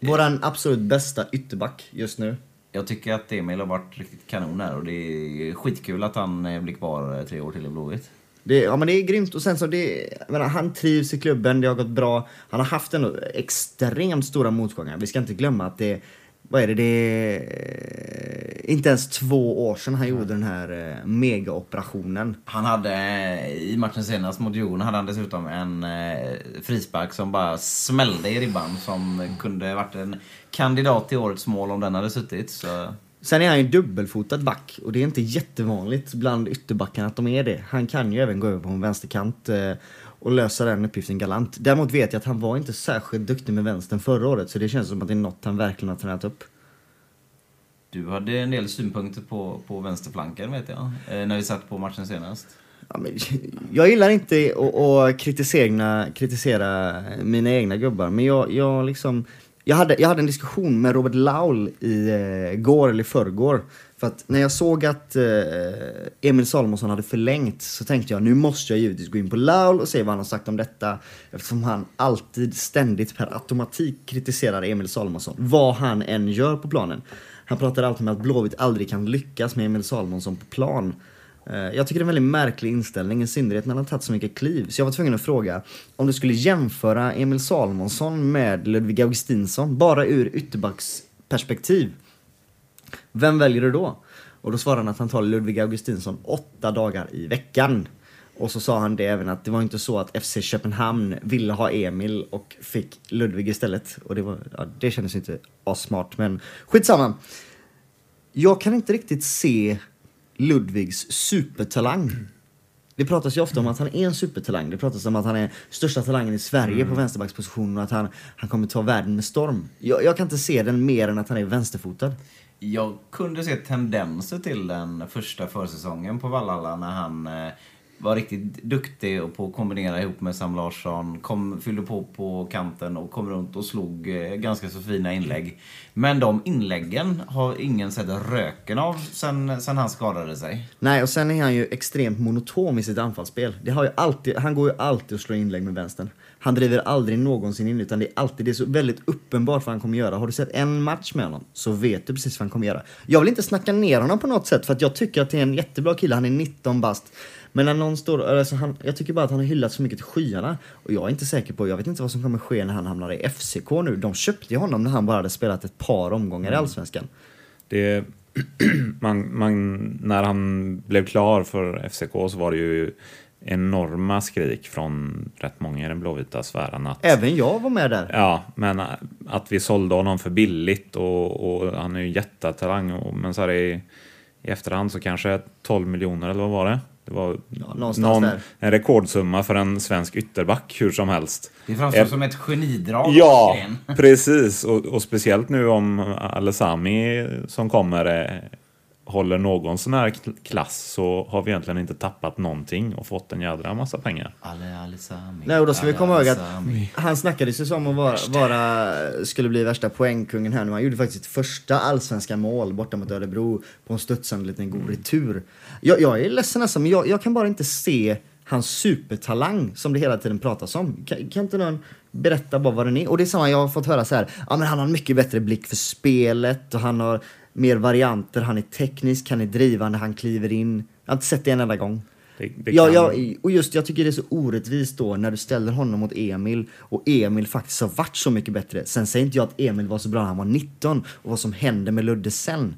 Speaker 4: Våran absolut bästa ytterback just nu.
Speaker 2: Jag tycker att Emil har varit riktigt kanon här och det är skitkul att han eh, blir kvar eh, tre år till i Blåvitt.
Speaker 4: Det, ja men det är grymt och sen så det, menar, han trivs i klubben, det har gått bra. Han har haft ändå extremt stora motgångar. Vi ska inte glömma att det, vad är det, det är inte ens två år sedan han gjorde den här eh, megaoperationen.
Speaker 2: Han hade eh, i matchen senast mot Djurgården hade han dessutom en eh, frispark som bara smällde i ribban som kunde varit en kandidat till årets mål om den hade suttit. Så
Speaker 4: Sen är han ju dubbelfotad back och det är inte jättevanligt bland ytterbackarna att de är det. Han kan ju även gå över på en vänsterkant eh, och lösa den uppgiften galant. Däremot vet jag att han var inte särskilt duktig med vänstern förra året så det känns som att det är något han verkligen har tränat upp.
Speaker 2: du hade en del synpunkter på, på vänsterflanken vet jag. Eh, när vi satt på matchen senast.
Speaker 4: Ja, men, jag gillar inte att, att kritisera, kritisera mina egna gubbar, men jag, jag liksom... Jag hade, jag hade en diskussion med Robert Laul i eh, går eller i förrgår. För att när jag såg att eh, Emil Salomonsson hade förlängt så tänkte jag nu måste jag givetvis gå in på Laul och se vad han har sagt om detta. Eftersom han alltid ständigt per automatik kritiserar Emil Salomonsson. Vad han än gör på planen. Han pratar alltid om att Blåvitt aldrig kan lyckas med Emil Salomonsson på plan. Eh, jag tycker det är en väldigt märklig inställning, i synnerhet när han har tagit så mycket kliv. Så jag var tvungen att fråga om du skulle jämföra Emil Salomonsson med Ludvig Augustinsson, bara ur ytterbacksperspektiv. Vem väljer du då? Och då svarade han att han tar Ludvig Augustinsson åtta dagar i veckan. Och så sa han det även att det var inte så att FC Köpenhamn ville ha Emil och fick Ludvig istället. Och det, var, ja, det kändes inte assmart, men skitsamma. Jag kan inte riktigt se Ludvigs supertalang. Det pratas ju ofta om att han är en supertalang. Det pratas om att han är största talangen i Sverige på vänsterbackspositionen och att han, han kommer ta världen med storm. Jag, jag kan inte se den mer än att han är vänsterfotad.
Speaker 2: Jag kunde se tendenser till den första försäsongen på Vallhalla när han eh, var riktigt duktig på att kombinera ihop med Sam Larsson. Kom, fyllde på på kanten och kom runt och slog eh, ganska så fina inlägg. Men de inläggen har ingen sett röken av sen, sen han skadade sig.
Speaker 4: Nej, och sen är han ju extremt monotom i sitt anfallsspel. Det har ju alltid, han går ju alltid och slår inlägg med vänstern. Han driver aldrig någonsin in, utan det är alltid, det är så väldigt uppenbart vad han kommer göra. Har du sett en match med honom så vet du precis vad han kommer göra. Jag vill inte snacka ner honom på något sätt, för att jag tycker att det är en jättebra kille. Han är 19 bast. Men när någon står, alltså han, jag tycker bara att han har hyllat så mycket till skyarna. Och jag är inte säker på, jag vet inte vad som kommer ske när han hamnar i FCK nu. De köpte ju honom när han bara hade spelat ett par omgångar i Allsvenskan.
Speaker 3: Det, man, man, när han blev klar för FCK så var det ju enorma skrik från rätt många i den blåvita sfären att
Speaker 4: Även jag var med där.
Speaker 3: Ja, men att vi sålde honom för billigt och, och han är ju jättetalang. Och, men så här i, i efterhand så kanske 12 miljoner eller vad var det? Det var
Speaker 4: någonstans
Speaker 3: någon,
Speaker 4: där.
Speaker 3: en rekordsumma för en svensk ytterback hur som helst.
Speaker 2: Det framstår
Speaker 3: Eh,
Speaker 2: som ett genidrag.
Speaker 3: Ja, precis. Och, och speciellt nu om Alessami som kommer eh, håller någon sån här kl- klass så har vi egentligen inte tappat någonting och fått en jädra massa pengar.
Speaker 4: Nej, och då ska vi komma ihåg att han snackades ju som att vara, vara, skulle bli värsta poängkungen här nu. Han gjorde faktiskt sitt första allsvenska mål borta mot Örebro på en studsande liten god retur. Jag, jag är ledsen alltså, men jag, jag kan bara inte se hans supertalang som det hela tiden pratas om. Kan, kan inte någon berätta bara vad den är? Och det är samma, jag har fått höra så här, ja men han har en mycket bättre blick för spelet och han har mer varianter, han är teknisk, han är drivande, han kliver in. Jag har inte sett det en enda gång.
Speaker 3: Det, det
Speaker 4: Ja,
Speaker 3: kan-
Speaker 4: ja, och just jag tycker det är så orättvist då när du ställer honom mot Emil och Emil faktiskt har varit så mycket bättre. Sen säger inte jag att Emil var så bra när han var 19 och vad som hände med Ludde sen.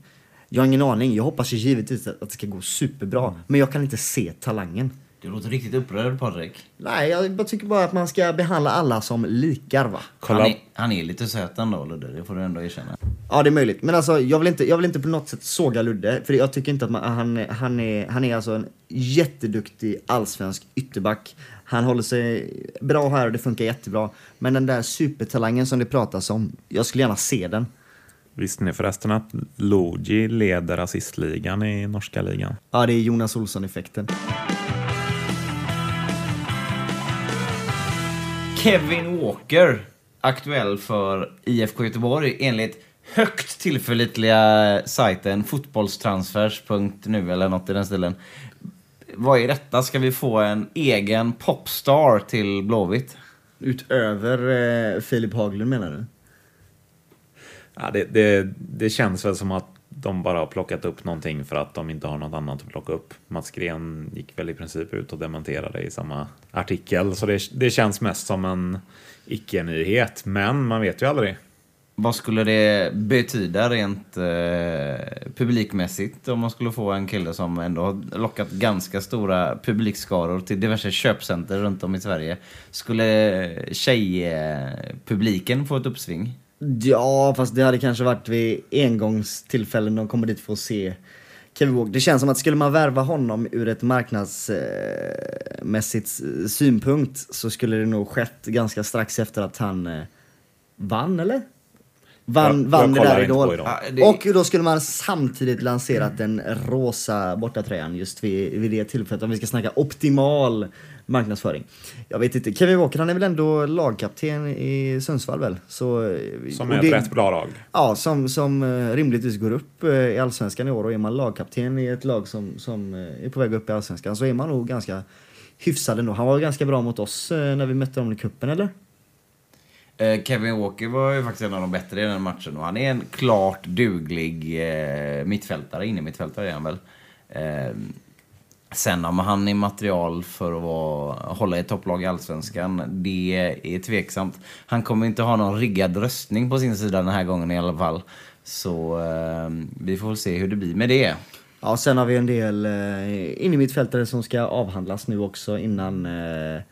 Speaker 4: Jag har ingen aning. Jag hoppas ju givetvis att det ska gå superbra. Men jag kan inte se talangen.
Speaker 2: Du låter riktigt upprörd Patrik.
Speaker 4: Nej, jag bara tycker bara att man ska behandla alla som likar va.
Speaker 2: Han är, han är lite söt ändå Ludde, det får du ändå erkänna.
Speaker 4: Ja, det är möjligt. Men alltså, jag vill inte, jag vill inte på något sätt såga Ludde. För jag tycker inte att man, han, han, är, han är alltså en jätteduktig allsvensk ytterback. Han håller sig bra här och det funkar jättebra. Men den där supertalangen som det pratas om, jag skulle gärna se den.
Speaker 3: Visste ni förresten att Logi leder assistligan i norska ligan?
Speaker 4: Ja, det är Jonas Olsson-effekten.
Speaker 2: Kevin Walker, aktuell för IFK Göteborg enligt högt tillförlitliga sajten fotbollstransfers.nu eller något i den stilen. Vad är detta? Ska vi få en egen popstar till Blåvitt?
Speaker 4: Utöver eh, Filip Haglund menar du?
Speaker 3: Ja, det, det, det känns väl som att de bara har plockat upp någonting för att de inte har något annat att plocka upp. Mats Gren gick väl i princip ut och dementerade i samma artikel, så det, det känns mest som en icke-nyhet. Men man vet ju aldrig.
Speaker 2: Vad skulle det betyda rent eh, publikmässigt om man skulle få en kille som ändå har lockat ganska stora publikskaror till diverse köpcenter runt om i Sverige? Skulle tjejpubliken få ett uppsving?
Speaker 4: Ja, fast det hade kanske varit vid engångstillfällen de kommer dit för att se Kevin Walker. Det känns som att skulle man värva honom ur ett marknadsmässigt synpunkt så skulle det nog skett ganska strax efter att han eh, vann, eller? Vann,
Speaker 3: Jag-
Speaker 4: vann
Speaker 3: jag
Speaker 4: det där Idol.
Speaker 2: Ja, det-
Speaker 4: Och då skulle man samtidigt lanserat den rosa bortatröjan just vid, vid det tillfället. Om vi ska snacka optimal marknadsföring. Jag vet inte. Kevin Walker han är väl ändå lagkapten i Sundsvall väl? Så,
Speaker 3: Som är ett
Speaker 4: det-
Speaker 3: rätt bra lag.
Speaker 4: Ja, som, som eh, rimligtvis går upp eh, i Allsvenskan i år och är man lagkapten i ett lag som, som eh, är på väg upp i Allsvenskan så är man nog ganska hyfsad ändå. Han var ganska bra mot oss när vi mötte dem i cupen, eller?
Speaker 2: Kevin Walker var ju faktiskt en av de bättre i den matchen och han är en klart duglig mittfältare, inne mittfältare är han väl. Sen om han är material för att vara, hålla i ett topplag i Allsvenskan, det är tveksamt. Han kommer inte ha någon riggad röstning på sin sida den här gången i alla fall. Så eh, vi får väl se hur det blir med det.
Speaker 4: Ja, sen har vi en del eh, innermittfältare som ska avhandlas nu också innan eh,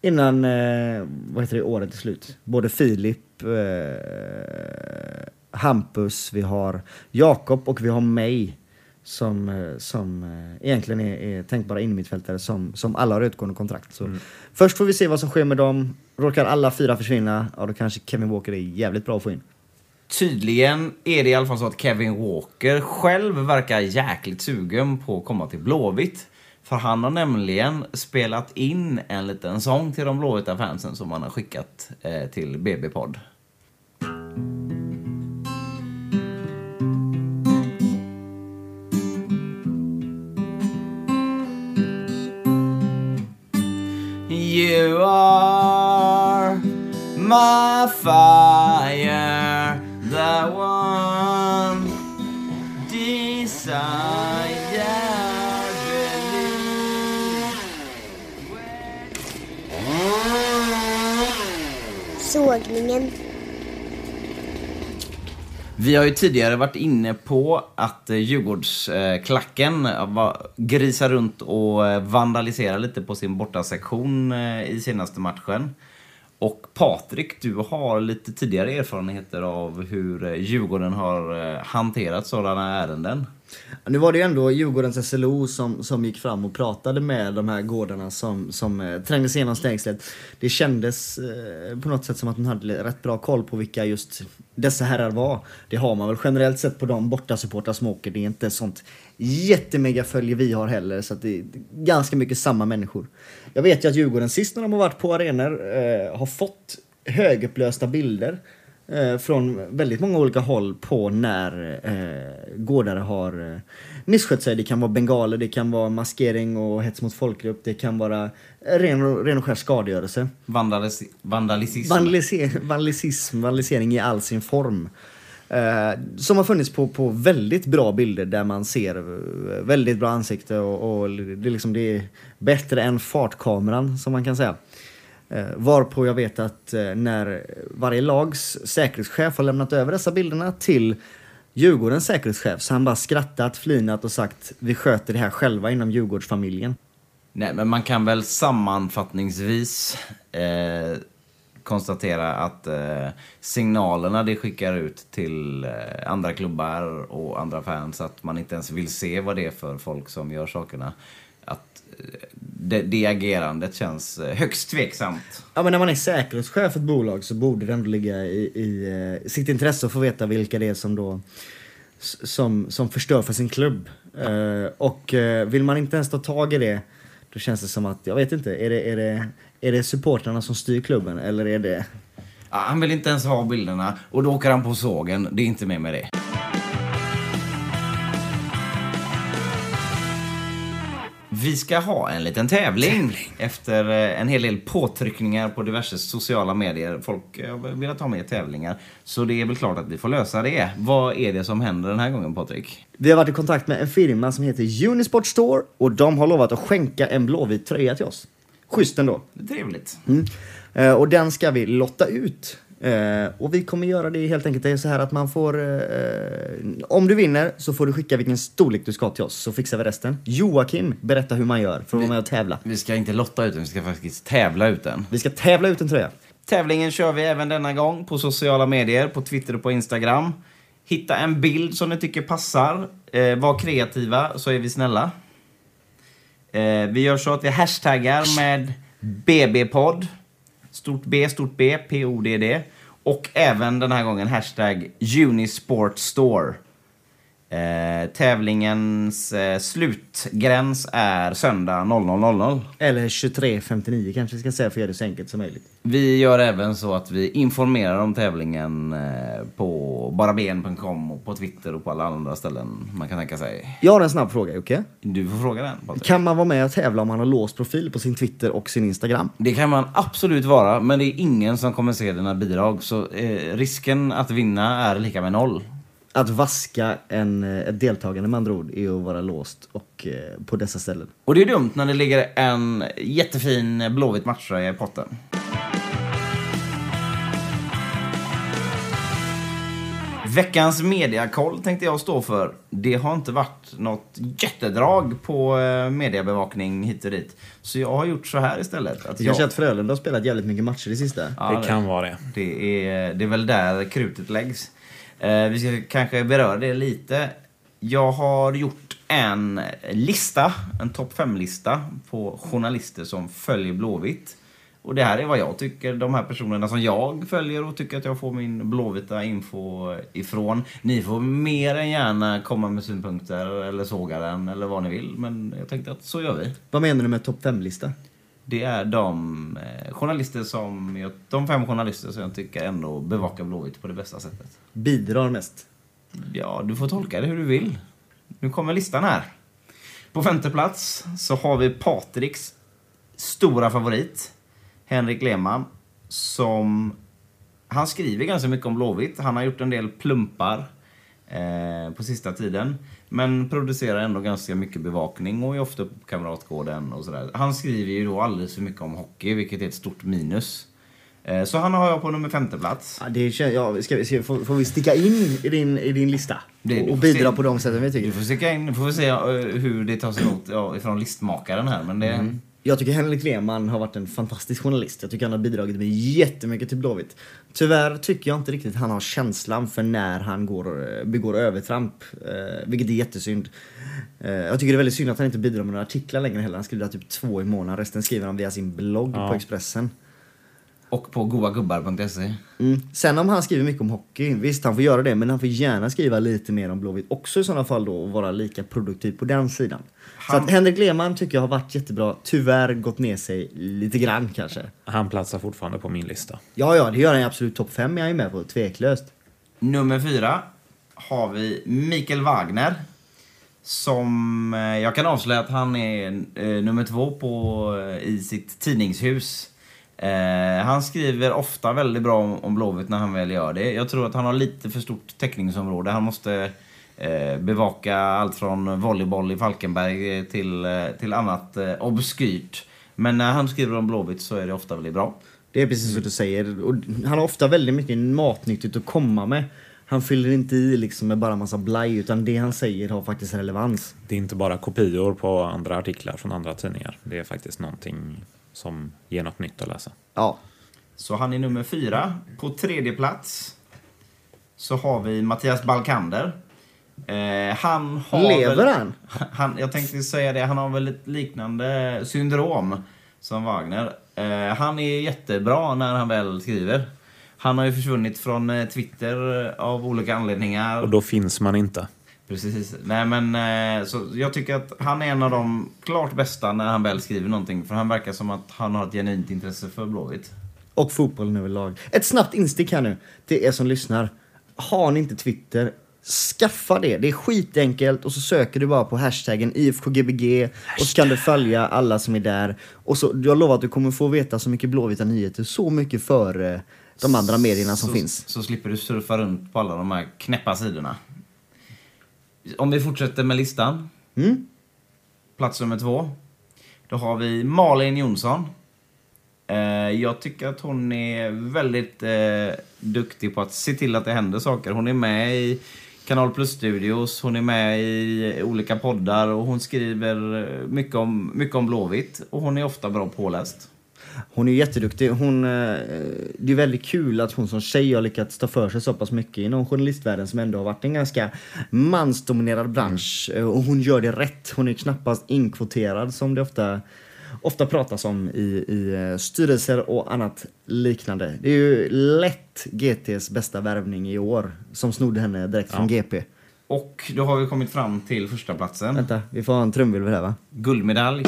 Speaker 4: innan eh, vad heter det, året är slut. Både Filip, eh, Hampus, vi har Jakob och vi har mig som, eh, som eh, egentligen är, är tänkbara innermittfältare som, som alla har utgående kontrakt. Så Först får vi se vad som sker med dem. Råkar alla fyra försvinna, ja då kanske Kevin Walker är jävligt bra att få in.
Speaker 2: Tydligen är det i alla fall så att Kevin Walker själv verkar jäkligt sugen på att komma till Blåvitt. För han har nämligen spelat in en liten sång till de blåvita fansen som han har skickat eh, till BB-podd. you are my fire, the one desire beneath.
Speaker 5: Sågningen
Speaker 2: Vi har ju tidigare varit inne på att eh, Djurgårdsklacken eh, grisar runt och eh, vandaliserar lite på sin bortasektion i senaste matchen. Och Patrik, du har lite tidigare erfarenheter av hur eh, Djurgården har eh, hanterat sådana ärenden.
Speaker 4: Nu var det ju ändå Djurgårdens SLO som, som gick fram och pratade med de här gårdarna som, som eh, trängde sig igenom stängslet. Det kändes eh, på något sätt som att de hade rätt bra koll på vilka just dessa herrar var. Det har man väl generellt sett på de bortasupportrar som åker. Det är inte sånt jättemega följe vi har heller så det är ganska mycket samma människor. Jag vet ju att Djurgården sist när de har varit på arenor eh, har fått högupplösta bilder eh, från väldigt många olika håll på när eh, gårdare har eh, misskött sig. Det kan vara bengaler, det kan vara maskering och hets mot folkgrupp, det kan vara ren och, ren och skär skadegörelse.
Speaker 2: Vandalis vandalism.
Speaker 4: Vandalise- vandalism, vandalisering i all sin form. Eh, som har funnits på, på väldigt bra bilder där man ser eh, väldigt bra ansikte och, och det, är liksom, det är bättre än fartkameran som man kan säga. Eh, varpå jag vet att eh, när varje lags säkerhetschef har lämnat över dessa bilderna till Djurgårdens säkerhetschef så har han bara skrattat, flinat och sagt vi sköter det här själva inom Djurgårdsfamiljen.
Speaker 2: Nej, men man kan väl sammanfattningsvis eh, konstatera att eh, signalerna det skickar ut till eh, andra klubbar och andra fans att man inte ens vill se vad det är för folk som gör sakerna. Att eh, det, det agerandet känns eh, högst tveksamt.
Speaker 4: Ja men när man är säkerhetschef för ett bolag så borde det ändå ligga i, i eh, sitt intresse att få veta vilka det är som då som, som förstör för sin klubb. Eh, och eh, vill man inte ens ta tag i det då känns det som att, jag vet inte, är det, är det, är det supportrarna som styr klubben eller är det
Speaker 2: Ja, han vill inte ens ha bilderna och då åker han på sågen. Det är inte mer med det. Vi ska ha en liten tävling, efter eh, en hel del påtryckningar på diverse sociala medier. Folk eh, velat ha med tävlingar. Så det är väl klart att vi får lösa det. Vad är det som händer den här gången Patrik?
Speaker 4: Vi har varit i kontakt med en firma som heter Unisport Store och de har lovat att skänka en blåvit tröja till oss. Schysst ändå.
Speaker 2: Trevligt.
Speaker 4: Mm. Eh, och den ska vi lotta ut. Eh, och vi kommer göra det helt enkelt det är så här att man får... Eh, om du vinner så får du skicka vilken storlek du ska ha till oss så fixar vi resten. Joakim, berätta hur man gör för att vara med och tävla.
Speaker 2: Vi ska inte lotta ut den, vi ska faktiskt tävla ut den.
Speaker 4: Vi ska tävla ut en tröja.
Speaker 2: Tävlingen kör vi även denna gång på sociala medier, på Twitter och på Instagram. Hitta en bild som ni tycker passar. Eh, var kreativa, så är vi snälla. Eh, vi gör så att vi hashtaggar med BB-podd. Stort B, stort B, P-O-D-D. Och även den här gången hashtag Unisportstore. Eh, tävlingens eh, slutgräns är söndag 00.00.
Speaker 4: Eller 23.59 kanske vi ska säga för att göra det så enkelt som möjligt.
Speaker 2: Vi gör även så att vi informerar om tävlingen eh, på baraben.com och på Twitter och på alla andra ställen man kan tänka sig.
Speaker 4: Jag har en snabb fråga Jocke.
Speaker 2: Du får fråga den Patrik.
Speaker 4: Kan man vara med och tävla om man har låst profil på sin Twitter och sin Instagram?
Speaker 2: Det kan man absolut vara, men det är ingen som kommer se dina bidrag. Så eh, risken att vinna är lika med noll.
Speaker 4: Att vaska en, eh, ett deltagande med andra ord är att vara låst och eh, på dessa ställen.
Speaker 2: Och det är dumt när det ligger en jättefin blåvit matchtröja i potten. Veckans mediakoll tänkte jag stå för. Det har inte varit något jättedrag på eh, mediebevakning hit och dit. Så jag har gjort så här istället. Att
Speaker 4: Det
Speaker 2: jag,
Speaker 4: kanske är att Frölunda har spelat jävligt mycket matcher i sista.
Speaker 2: Ja,
Speaker 3: det kan vara det.
Speaker 2: det är, det är väl där krutet läggs. Eh, vi ska kanske beröra det lite. Jag har gjort en lista, en topp 5-lista på journalister som följer Blåvitt. Och det här är vad jag tycker, de här personerna som jag följer och tycker att jag får min blåvita info ifrån. Ni får mer än gärna komma med synpunkter eller såga den eller vad ni vill. Men jag tänkte att så gör vi.
Speaker 4: Vad menar du med topp 5-lista?
Speaker 2: Det är de eh, journalister som jag, de fem journalister som jag tycker ändå bevakar Blåvitt på det bästa sättet.
Speaker 4: Bidrar mest.
Speaker 2: Ja, du får tolka det hur du vill. Nu kommer listan här. På femte plats så har vi Patriks stora favorit, Henrik Lehmann, som... Han skriver ganska mycket om Blåvitt. Han har gjort en del plumpar eh, på sista tiden. Men producerar ändå ganska mycket bevakning och är ofta på Kamratgården och sådär. Han skriver ju då alldeles för mycket om hockey, vilket är ett stort minus. Eh, Så han har jag på nummer femte plats.
Speaker 4: Ja, det kän- ja, ska vi, ska, får, får vi sticka in i din, i din lista?
Speaker 2: Det- du
Speaker 4: och bidra
Speaker 2: se.
Speaker 4: på de sätten vi
Speaker 2: Du
Speaker 4: tycker.
Speaker 2: får se, in, får vi se eh, hur det tas emot ja, ifrån listmakaren här. Men det,
Speaker 4: Jag tycker Henrik Lehmann har varit en fantastisk journalist. Jag tycker han har bidragit med jättemycket till Blåvitt. Tyvärr tycker jag inte riktigt han har känslan för när han går, eh, begår övertramp. Eh, vilket är jättesynd. Eh, jag tycker det är väldigt synd att han inte bidrar med några artiklar längre heller. Han skriver typ två i månaden. Resten skriver han via sin blogg
Speaker 3: Ja.
Speaker 4: på Expressen.
Speaker 2: och på goagubbar.se.
Speaker 4: Mm. Sen om han skriver mycket om hockey, visst han får göra det, men han får gärna skriva lite mer om Blåvitt också i sådana fall då och vara lika produktiv på den sidan. Så
Speaker 2: Han-
Speaker 4: att Henrik Lehmann tycker jag har varit jättebra, tyvärr gått ner sig lite grann kanske.
Speaker 3: Han platsar fortfarande på min lista.
Speaker 4: Ja, ja, det gör han i absolut topp 5 är han ju med på, tveklöst.
Speaker 2: Nummer fyra har vi Mikael Wagner. Som eh, jag kan avslöja att han är eh, nummer två på, eh, i sitt tidningshus. Eh, han skriver ofta väldigt bra om, om Blåvitt när han väl gör det. Jag tror att han har lite för stort täckningsområde. Han måste eh, bevaka allt från volleyboll i Falkenberg eh, till, eh, till annat eh, obskyrt. Men när han skriver om Blåvitt så är det ofta väldigt bra.
Speaker 4: Det är precis som du säger. Och han har ofta väldigt mycket matnyttigt att komma med. Han fyller inte i liksom med bara massa blaj, utan det han säger har faktiskt relevans.
Speaker 3: Det är inte bara kopior på andra artiklar från andra tidningar. Det är faktiskt någonting som ger något nytt att läsa.
Speaker 4: Ja.
Speaker 2: Så han är nummer fyra. På tredje plats så har vi Mattias Balkander. Eh, han har
Speaker 4: Lever
Speaker 2: väl,
Speaker 4: han?
Speaker 2: han? Jag tänkte säga det, han har väl ett liknande syndrom som Wagner. Eh, han är jättebra när han väl skriver. Han har ju försvunnit från eh, Twitter av olika anledningar.
Speaker 3: Och då finns man inte.
Speaker 2: Precis. Nej, men, eh, så jag tycker att han är en av de klart bästa när han väl skriver någonting. För han verkar som att han har ett genuint intresse för Blåvitt.
Speaker 4: Och fotbollen överlag. Ett snabbt instick här nu till er som lyssnar. Har ni inte Twitter, skaffa det. Det är skitenkelt och så söker du bara på hashtaggen IFKGBG och så kan du följa alla som är där. Och så, jag lovar att du kommer få veta så mycket blåvita nyheter, så mycket före de andra medierna som
Speaker 2: så,
Speaker 4: finns.
Speaker 2: Så slipper du surfa runt på alla de här knäppa sidorna. Om vi fortsätter med listan.
Speaker 4: Mm?
Speaker 2: Plats nummer två. Då har vi Malin Jonsson. Eh, jag tycker att hon är väldigt eh, duktig på att se till att det händer saker. Hon är med i Kanal Plus Studios, hon är med i olika poddar och hon skriver mycket om, mycket om Blåvitt. Och hon är ofta bra påläst.
Speaker 4: Hon är jätteduktig. Hon, eh, det är väldigt kul att hon som tjej har lyckats ta för sig så pass mycket inom journalistvärlden som ändå har varit en ganska mansdominerad bransch. Eh, och hon gör det rätt. Hon är knappast inkvoterad som det ofta, ofta pratas om i, i eh, styrelser och annat liknande. Det är ju lätt GTs bästa värvning i år som snodde henne direkt från GP.
Speaker 2: Och då har vi kommit fram till första platsen.
Speaker 4: Vänta, vi får ha en trumvirvel här va?
Speaker 2: guldmedalj.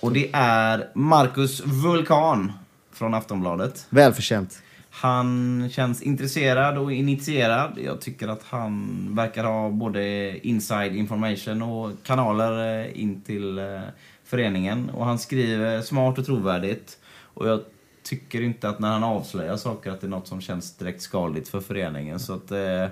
Speaker 2: Och det är Marcus Vulkan från Aftonbladet.
Speaker 4: Välförtjänt.
Speaker 2: Han känns intresserad och initierad. Jag tycker att han verkar ha både inside information och kanaler eh, in till eh, föreningen. Och han skriver smart och trovärdigt. Och jag tycker inte att när han avslöjar saker att det är något som känns direkt skadligt för föreningen. Så att eh,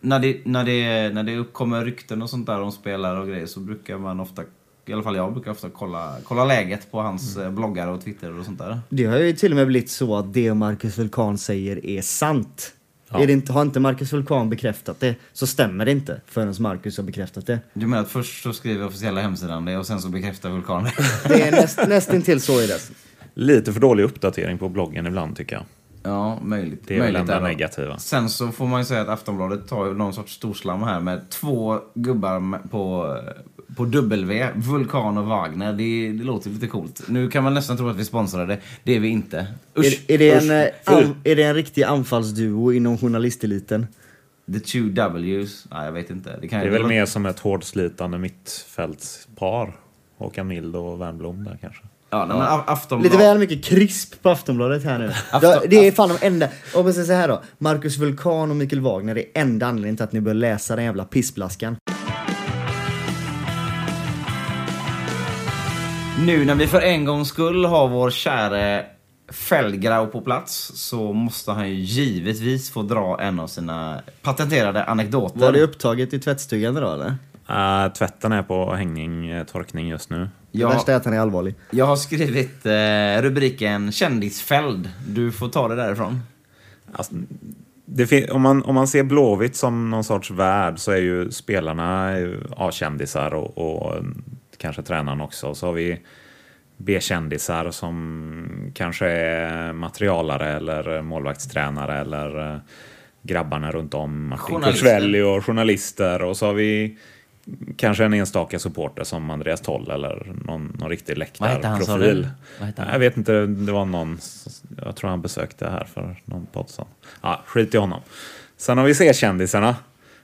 Speaker 2: när det, när, det, när det uppkommer rykten och sånt där om spelare och grejer så brukar man ofta, i alla fall jag brukar ofta kolla, kolla läget på hans eh, bloggar och Twitter och sånt där.
Speaker 4: Det har ju till och med blivit så att det Marcus Vulkan säger är sant.
Speaker 3: Ja.
Speaker 4: Är det inte, har inte Marcus Vulkan bekräftat det så stämmer det inte förrän Marcus har bekräftat det.
Speaker 2: Du menar att först så skriver officiella hemsidan det och sen så bekräftar Vulkan det?
Speaker 4: Det är näst, nästintill så är det.
Speaker 3: Lite för dålig uppdatering på bloggen ibland tycker jag.
Speaker 2: Ja, möjligt.
Speaker 3: Det är väl
Speaker 2: möjligt då.
Speaker 3: negativa.
Speaker 2: Sen så får man ju säga att Aftonbladet tar ju någon sorts storslam här med två gubbar på, på W, Vulkan och Wagner. Det, det låter lite coolt. Nu kan man nästan tro att vi sponsrar det. Det är vi inte. Usch,
Speaker 4: Är, är, det
Speaker 2: usch,
Speaker 4: en, eh,
Speaker 2: fy.
Speaker 4: an, är det en riktig anfallsduo inom journalisteliten?
Speaker 2: The two W's? Nej, jag vet inte. Det, kan
Speaker 3: Det är väl mer som ett hårdslitande mittfältspar. Håkan Mild och Wernbloom där kanske.
Speaker 2: Ja, nej, men A- Aftonbladet...
Speaker 4: Lite väl mycket krisp på Aftonbladet här nu.
Speaker 2: Afton-
Speaker 4: det är fan de enda, om man säger så här då. Marcus Vulkan och Mikael Wagner är enda anledningen till att ni bör läsa den jävla pissblaskan.
Speaker 2: Nu när vi för en gångs skull har vår käre Fällgrau på plats så måste han ju givetvis få dra en av sina patenterade anekdoter.
Speaker 4: Var det upptaget i tvättstugan idag eller?
Speaker 3: Uh, tvätten är på hängning, eh, torkning just nu.
Speaker 4: Det
Speaker 2: Ja.
Speaker 4: värsta är att han är allvarlig.
Speaker 2: Jag har skrivit eh, rubriken kändisfälld. Du får ta det därifrån.
Speaker 3: Alltså, det om, man, om man ser Blåvitt som någon sorts värld så är ju spelarna ju A-kändisar och, och kanske tränaren också. Så har vi B-kändisar som kanske är materialare eller målvaktstränare eller eh, grabbarna runt om. Martin. Kurzwelli och journalister. Och så har vi kanske en enstaka supporter som Andreas Toll eller någon, någon riktig läktarprofil. Jag vet inte, det var någon, jag tror han besökte här för någon podd. Ja, skit i honom. Sen har vi C-kändisarna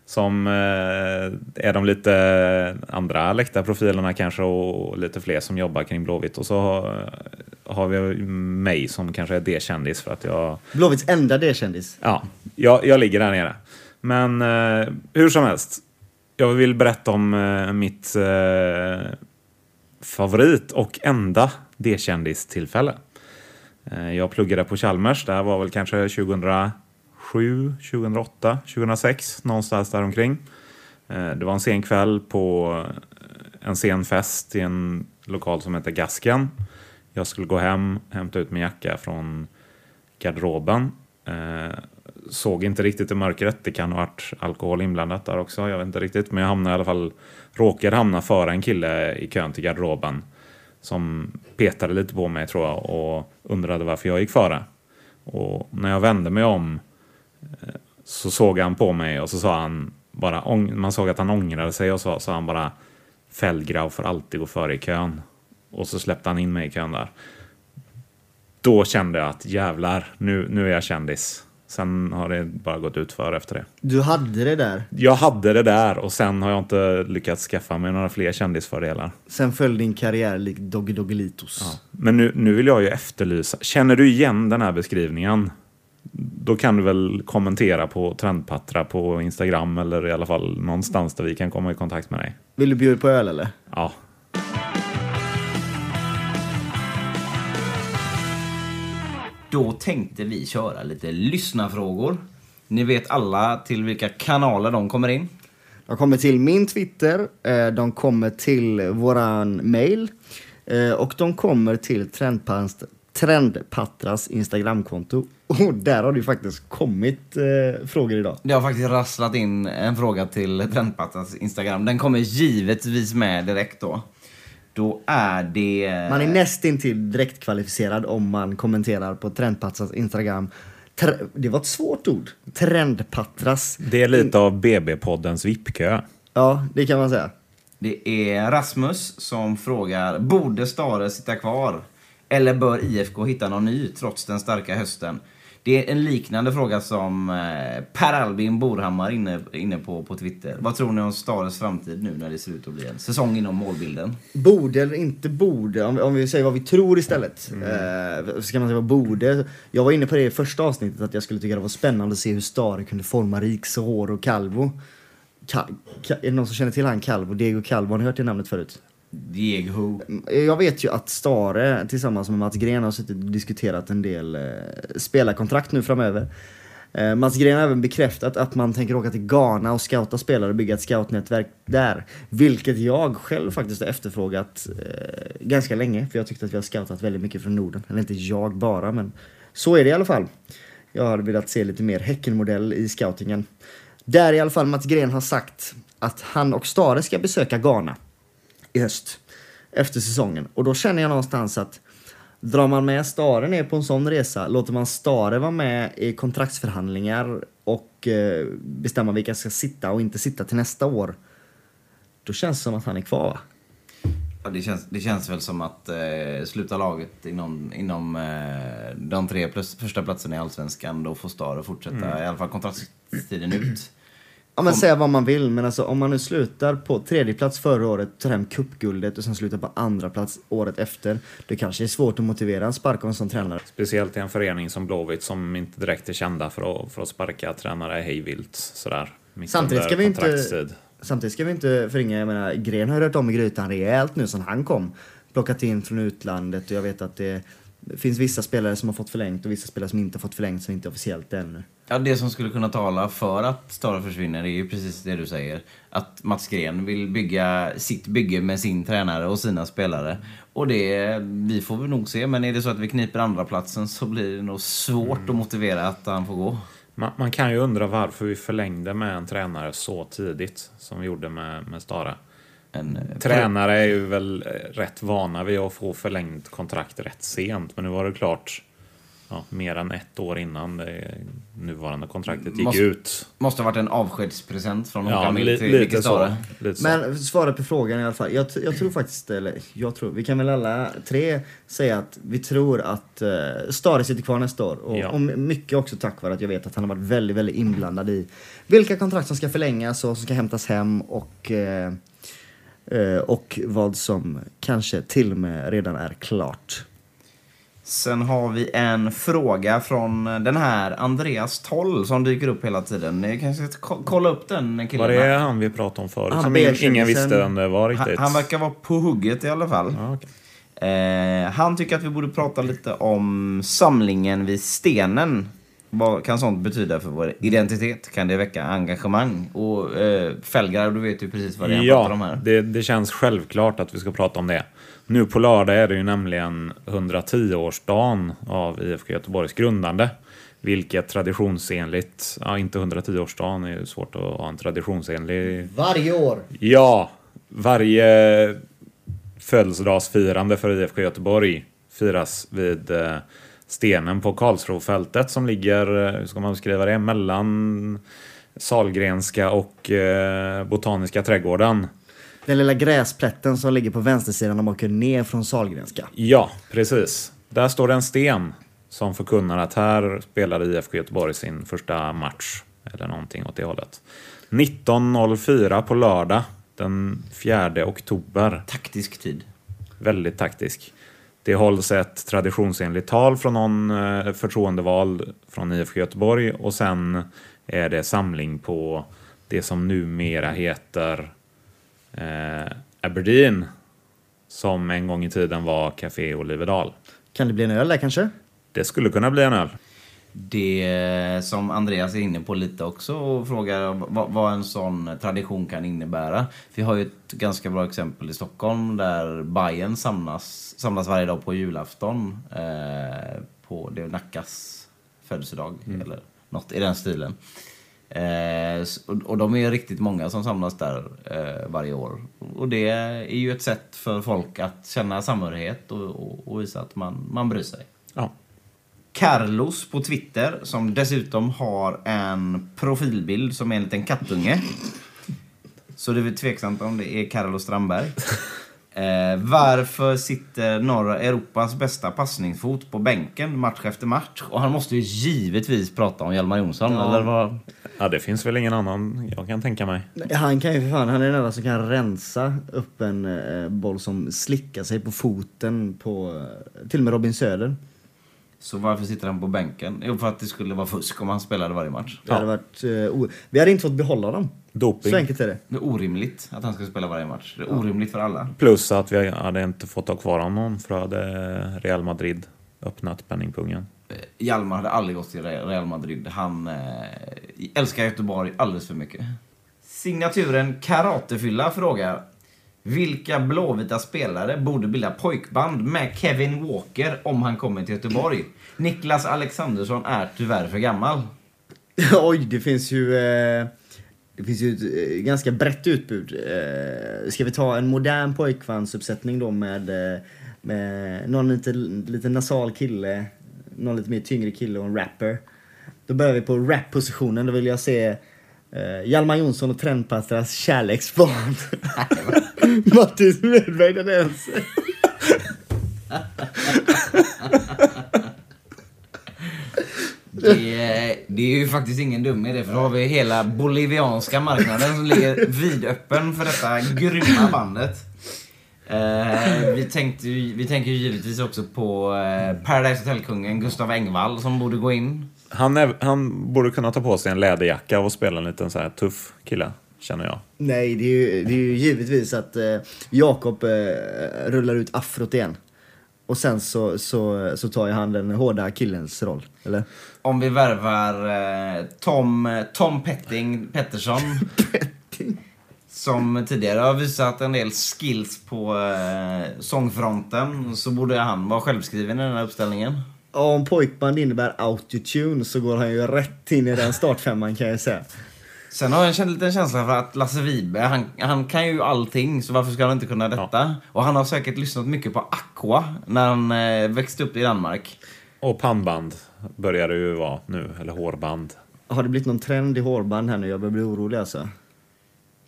Speaker 3: som eh, är de lite andra läktarprofilerna kanske och lite fler som jobbar kring Blåvitt. Och så har, har vi mig som kanske är D-kändis för att jag
Speaker 4: Blåvitts enda D-kändis.
Speaker 3: Ja, jag, jag ligger där nere. Men eh, hur som helst. Jag vill berätta om eh, mitt eh, favorit och enda D-kändistillfälle. Eh, jag pluggade på Chalmers. Det här var väl kanske 2007, 2008, 2006. Någonstans däromkring. Eh, det var en sen kväll på eh, en sen fest i en lokal som heter Gasken. Jag skulle gå hem, hämta ut min jacka från garderoben. Eh, såg inte riktigt i mörkret. Det kan ha varit alkohol inblandat där också. Jag vet inte riktigt. Men jag hamnade i alla fall, råkade hamna före en kille i kön till garderoben. Som petade lite på mig tror jag och undrade varför jag gick före. Och när jag vände mig om så såg han på mig och så sa han bara, man såg att han ångrade sig och så sa han bara Fällgrav får alltid gå före i kön. Och så släppte han in mig i kön där då kände jag att jävlar, nu, nu är jag kändis. Sen har det bara gått ut för efter det.
Speaker 4: Du hade det där.
Speaker 3: Jag hade det där och sen har jag inte lyckats skaffa mig några fler kändisfördelar.
Speaker 4: Sen föll din karriär likt Doggy Doggelitos.
Speaker 3: Men nu, nu vill jag ju efterlysa, känner du igen den här beskrivningen? Då kan du väl kommentera på Trendpattra på Instagram eller i alla fall någonstans där vi kan komma i kontakt med dig.
Speaker 4: Vill du bjuda på öl eller?
Speaker 3: Ja,
Speaker 2: Då tänkte vi köra lite lyssnarfrågor. Ni vet alla till vilka kanaler de kommer in.
Speaker 4: De kommer till min Twitter, eh, de kommer till våran mail eh, och de kommer till Trendpatras Instagramkonto. Och där har det ju faktiskt kommit eh, frågor idag.
Speaker 2: Det har faktiskt rasslat in en fråga till Trendpattans Instagram. Den kommer givetvis med direkt då. Då är det...
Speaker 4: Man är nästintill direkt kvalificerad om man kommenterar på Trendpatras Instagram. Tr- det var ett svårt ord. Trendpatras.
Speaker 3: det är lite av BB-poddens VIP-kö.
Speaker 4: Ja, det kan man säga.
Speaker 2: Det är Rasmus som frågar, borde Stare sitta kvar? Eller bör IFK hitta någon ny trots den starka hösten? Det är en liknande fråga som eh, Per Albin Borhammar inne, inne på på Twitter. Vad tror ni om Stares framtid nu när det ser ut att bli en säsong inom målbilden?
Speaker 4: Borde eller inte borde, om, om vi säger vad vi tror istället. Eh, ska man säga vad borde. Jag var inne på det i första avsnittet att jag skulle tycka det var spännande att se hur Stare kunde forma Riks, Hår och Calvo. Ka, ka, är det någon som känner till han Calvo? Diego Calvo, har ni hört det namnet förut?
Speaker 2: Diego.
Speaker 4: Jag vet ju att Stare tillsammans med Mats Gren har suttit och diskuterat en del eh, spelarkontrakt nu framöver. Eh, Mats Gren har även bekräftat att man tänker åka till Ghana och scouta spelare och bygga ett scoutnätverk där. Vilket jag själv faktiskt har efterfrågat eh, ganska länge. För jag tyckte att vi har scoutat väldigt mycket från Norden. Eller inte jag bara, men så är det i alla fall. Jag hade velat se lite mer Häckenmodell i scoutingen. Där i alla fall Mats Gren har sagt att han och Stare ska besöka Ghana i höst efter säsongen. Och då känner jag någonstans att drar man med Stare ner på en sån resa, låter man Stare vara med i kontraktsförhandlingar och eh, bestämma vilka som ska sitta och inte sitta till nästa år. Då känns det som att han är kvar va?
Speaker 2: Ja, det, känns, det känns väl som att eh, sluta laget inom, inom eh, de tre plus, första platserna i Allsvenskan. Då får Stare fortsätta, i alla fall kontraktstiden ut.
Speaker 4: Ja men säga vad man vill, men alltså om man nu slutar på tredje plats förra året, tar hem cupguldet och sen slutar på andra plats året efter. Det kanske är svårt att motivera en spark av en sån tränare.
Speaker 3: Speciellt i en förening som Blåvitt som inte direkt är kända för att, för att sparka tränare hejvilt sådär.
Speaker 4: Samtidigt ska vi inte-. Samtidigt ska vi inte förringa, jag menar, Gren har rört om i grytan rejält nu sen han kom. Plockat in från utlandet och jag vet att det Det finns vissa spelare som har fått förlängt och vissa spelare som inte har fått förlängt som inte är officiellt ännu.
Speaker 2: Ja, det som skulle kunna tala för att Stara försvinner är ju precis det du säger. Att Mats Gren vill bygga sitt bygge med sin tränare och sina spelare. Och det, vi får väl nog se, men är det så att vi kniper andra platsen så blir det nog svårt att motivera att han får gå.
Speaker 3: Man, man kan ju undra varför vi förlängde med en tränare så tidigt som vi gjorde med, med Stara.
Speaker 2: En, eh,
Speaker 3: Tränare är ju väl eh, rätt vana vid att få förlängt kontrakt rätt sent, men nu var det klart ja, mer än ett år innan det nuvarande kontraktet gick
Speaker 2: Måste-
Speaker 3: ut.
Speaker 2: Måste ha varit en avskedspresent från
Speaker 3: Ja,
Speaker 2: Håkan
Speaker 3: li,
Speaker 2: Mild till
Speaker 3: lite
Speaker 2: Micke
Speaker 3: så. Lite så.
Speaker 4: Men svara på frågan i alla fall. Jag, jag tror faktiskt, eller jag tror, vi kan väl alla tre säga att vi tror att uh, Stare sitter kvar nästa år. Och,
Speaker 3: Ja.
Speaker 4: och mycket också tack vare att jag vet att han har varit väldigt, väldigt inblandad i vilka kontrakt som ska förlängas och som ska hämtas hem och, eh, och vad som kanske till och med redan är klart.
Speaker 2: Sen har vi en fråga från den här Andreas Toll som dyker upp hela tiden. Ni kanske ska ko- kolla upp den killen.
Speaker 3: Var det han vi pratade om förut?
Speaker 4: Han
Speaker 3: som ingen, ingen visste vem det var
Speaker 2: han,
Speaker 3: riktigt.
Speaker 2: han verkar vara på hugget i alla fall.
Speaker 3: Ja, okej.
Speaker 2: Eh, han tycker att vi borde prata lite om samlingen vid stenen. Vad kan sånt betyda för vår identitet? Kan det väcka engagemang? Och eh, Felgar, du vet ju precis vad det är han pratar om
Speaker 3: Ja,
Speaker 2: här.
Speaker 3: det, det känns självklart att vi ska prata om det. Nu på lördag är det ju nämligen 110-årsdagen av IFK Göteborgs grundande. Vilket traditionsenligt, ja inte 110-årsdagen är ju svårt att ha en traditionsenlig...
Speaker 4: Varje år!
Speaker 3: Ja, varje födelsedagsfirande för IFK Göteborg firas vid eh, stenen på Karlsrofältet som ligger, eh, hur ska man beskriva det, mellan Salgrenska och eh, Botaniska trädgården.
Speaker 4: Den lilla gräsplätten som ligger på vänstersidan när man åker ner från Sahlgrenska.
Speaker 3: Ja, precis. Där står det en sten som förkunnar att här spelade IFK Göteborg sin första match. Eller någonting åt det hållet. 19.04 på lördag den 4 oktober.
Speaker 2: Taktisk tid.
Speaker 3: Väldigt taktisk. Det hålls ett traditionsenligt tal från någon eh, förtroendevald från IFK Göteborg och sen är det samling på det som numera heter eh, Aberdeen som en gång i tiden var Café Olivedal.
Speaker 4: Kan det bli en öl där kanske?
Speaker 3: Det skulle kunna bli en öl.
Speaker 2: Det som Andreas är inne på lite också och frågar vad, vad en sån tradition kan innebära. Vi har ju ett ganska bra exempel i Stockholm där Bayern samlas, samlas varje dag på julafton eh, på det är Nackas födelsedag eller något i den stilen. Eh, och, och de är riktigt många som samlas där eh, varje år. Och det är ju ett sätt för folk att känna samhörighet och, och, och visa att man, man bryr sig.
Speaker 3: Ja.
Speaker 2: Carlos på Twitter som dessutom har en profilbild som är en liten kattunge. Så det är väl tveksamt om det är Carlos Strandberg. Eh, varför sitter norra Europas bästa passningsfot på bänken match efter match? Och han måste ju givetvis prata om Hjalmar Jonsson,
Speaker 4: Ja.
Speaker 2: eller vad?
Speaker 3: Ja, det finns väl ingen annan jag kan tänka mig.
Speaker 4: Han kan ju för fan, han är den enda som kan rensa upp en eh, boll som slickar sig på foten på eh, till och med Robin Söder.
Speaker 2: Så varför sitter han på bänken? Jo, för att det skulle vara fusk om han spelade varje match.
Speaker 4: Det hade varit, eh, o- vi hade inte fått behålla dem.
Speaker 3: Doping.
Speaker 4: Så enkelt är det.
Speaker 2: Det är orimligt att han ska spela varje match. Det är orimligt för alla.
Speaker 3: Plus att vi hade inte fått ha kvar honom för då hade Real Madrid öppnat penningpungen.
Speaker 2: Eh, Hjalmar hade aldrig gått till Real Madrid. Han eh, älskar Göteborg alldeles för mycket. Signaturen Karatefylla frågar vilka blåvita spelare borde bilda pojkband med Kevin Walker om han kommer till Göteborg? Niklas Alexandersson är tyvärr för gammal.
Speaker 4: Oj, det finns ju... Eh, det finns ju ett eh, ganska brett utbud. Eh, ska vi ta en modern pojkbandsuppsättning då med, eh, med någon lite, lite nasal kille, någon lite mer tyngre kille och en rapper. Då börjar vi på rap-positionen. Då vill jag se eh, Hjalmar Jonsson och Trendpastras kärleksbarn. Mattis Smedberg den ens.
Speaker 2: Det, det är ju faktiskt ingen dum idé för då har vi hela bolivianska marknaden som ligger vidöppen för detta grymma bandet. Eh, vi, tänkte, vi tänker ju givetvis också på eh, Paradise Hotel-kungen Gustav Engvall som borde gå in.
Speaker 3: Han, är, han borde kunna ta på sig en läderjacka och spela en liten så här tuff kille, känner jag.
Speaker 4: Nej, det är ju, det är ju givetvis att eh, Jakob eh, rullar ut afrot igen. Och sen så, så, så tar ju han den hårda killens roll, eller?
Speaker 2: Om vi värvar eh, Tom, Tom Petting Pettersson. som tidigare har visat en del skills på eh, sångfronten så borde han vara självskriven i den här uppställningen.
Speaker 4: Ja, Om pojkband innebär autotune så går han ju rätt in i den startfemman kan jag säga.
Speaker 2: Sen har jag en liten känsla för att Lasse Vibe, han, han kan ju allting, så varför ska han inte kunna detta? Och han har säkert lyssnat mycket på Aqua när han eh, växte upp i Danmark.
Speaker 3: Och pannband börjar det ju vara nu, eller hårband.
Speaker 4: Har det blivit någon trend i hårband här nu? Jag börjar bli orolig alltså.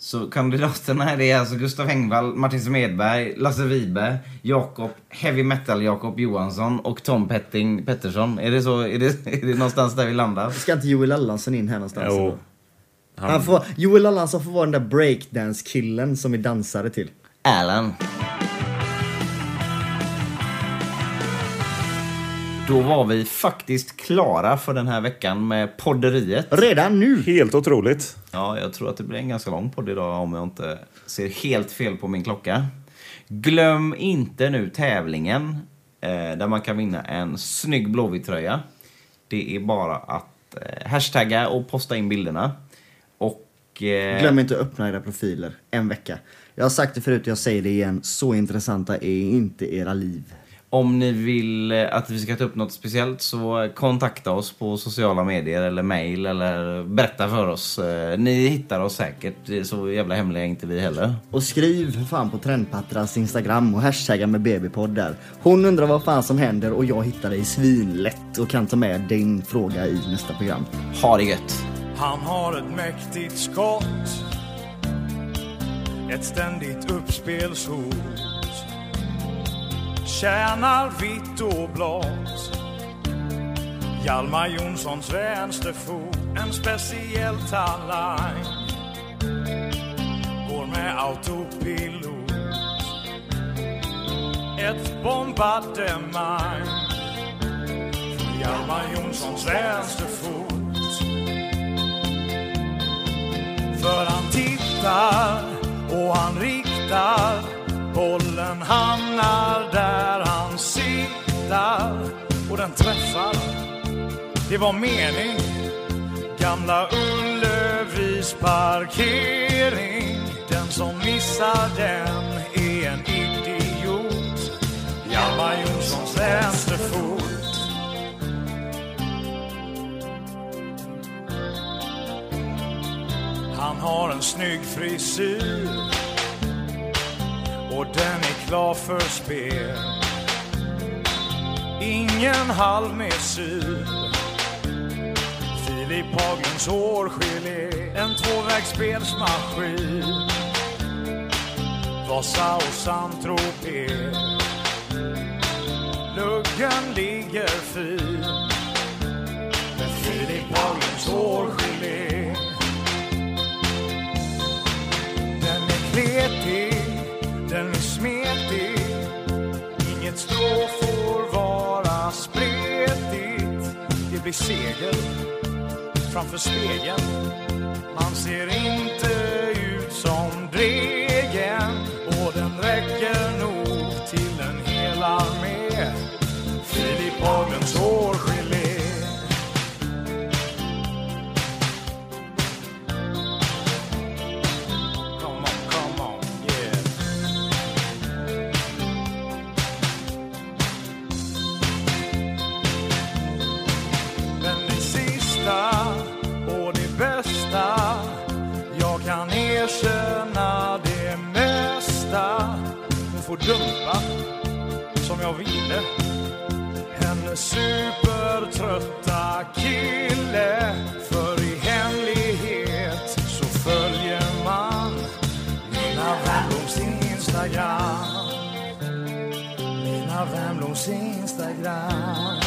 Speaker 2: Så kandidaterna här är alltså Gustav Engvall, Martin Smedberg, Lasse Vibe, Jakob, Heavy Metal Jakob Johansson och Tom Petting Pettersson. Är det så? Är det, är det någonstans där vi landar?
Speaker 4: Ska inte Joel Allansson in här någonstans?
Speaker 3: Jo.
Speaker 4: eller?
Speaker 3: Han,
Speaker 4: Han får, Joel Allansson får vara den där breakdance-killen som vi dansade till.
Speaker 2: Alan. Då var vi faktiskt klara för den här veckan med podderiet.
Speaker 4: Redan nu!
Speaker 3: Helt otroligt.
Speaker 2: Ja, jag tror att det blir en ganska lång podd idag om jag inte ser helt fel på min klocka. Glöm inte nu tävlingen eh, där man kan vinna en snygg Blåvitt-tröja. Det är bara att eh, hashtagga och posta in bilderna. Och... Eh,
Speaker 4: Glöm inte att öppna era profiler en vecka. Jag har sagt det förut, jag säger det igen. Så intressanta är inte era liv.
Speaker 2: Om ni vill eh, att vi ska ta upp något speciellt så kontakta oss på sociala medier eller mail eller berätta för oss. Eh, Ni hittar oss säkert, så jävla hemliga är inte vi heller.
Speaker 4: Och skriv för fan på Trendpattras Instagram och hashtagga med babypodd där. Hon undrar vad fan som händer och jag hittar dig svinlätt och kan ta med din fråga i nästa program.
Speaker 2: Ha det gött!
Speaker 5: Han har ett mäktigt skott Ett ständigt uppspelshot Tjänar vitt och blått. Hjalmar Jonssons vänsterfot En speciell talang. Går med autopilot. Ett bombardemang. Från Hjalmar Jonssons vänsterfot. För han tittar och han riktar Bollen hamnar där han siktar Och den träffar. Det var mening. Gamla Ullevis parkering. Den som missar den är en idiot. Hjalmar Jonssons vänsterfot. Han har en snygg frisyr och den är klar för spel. Ingen halvmesyr. Filip Haglunds hårgelé, en tvåvägsspelsmaskin. Vasa och Saint-Tropez. Luggen ligger fin med Filip Haglunds hårgelé. Den är kletig, smetigt. Inget strå får vara spretigt. Det blir segel framför spegeln. Man ser inte ut som drev få dumpa som jag ville. Hennes supertrötta kille För i hemlighet så följer man Mina Wernbloms Instagram. Mina Wernbloms Instagram.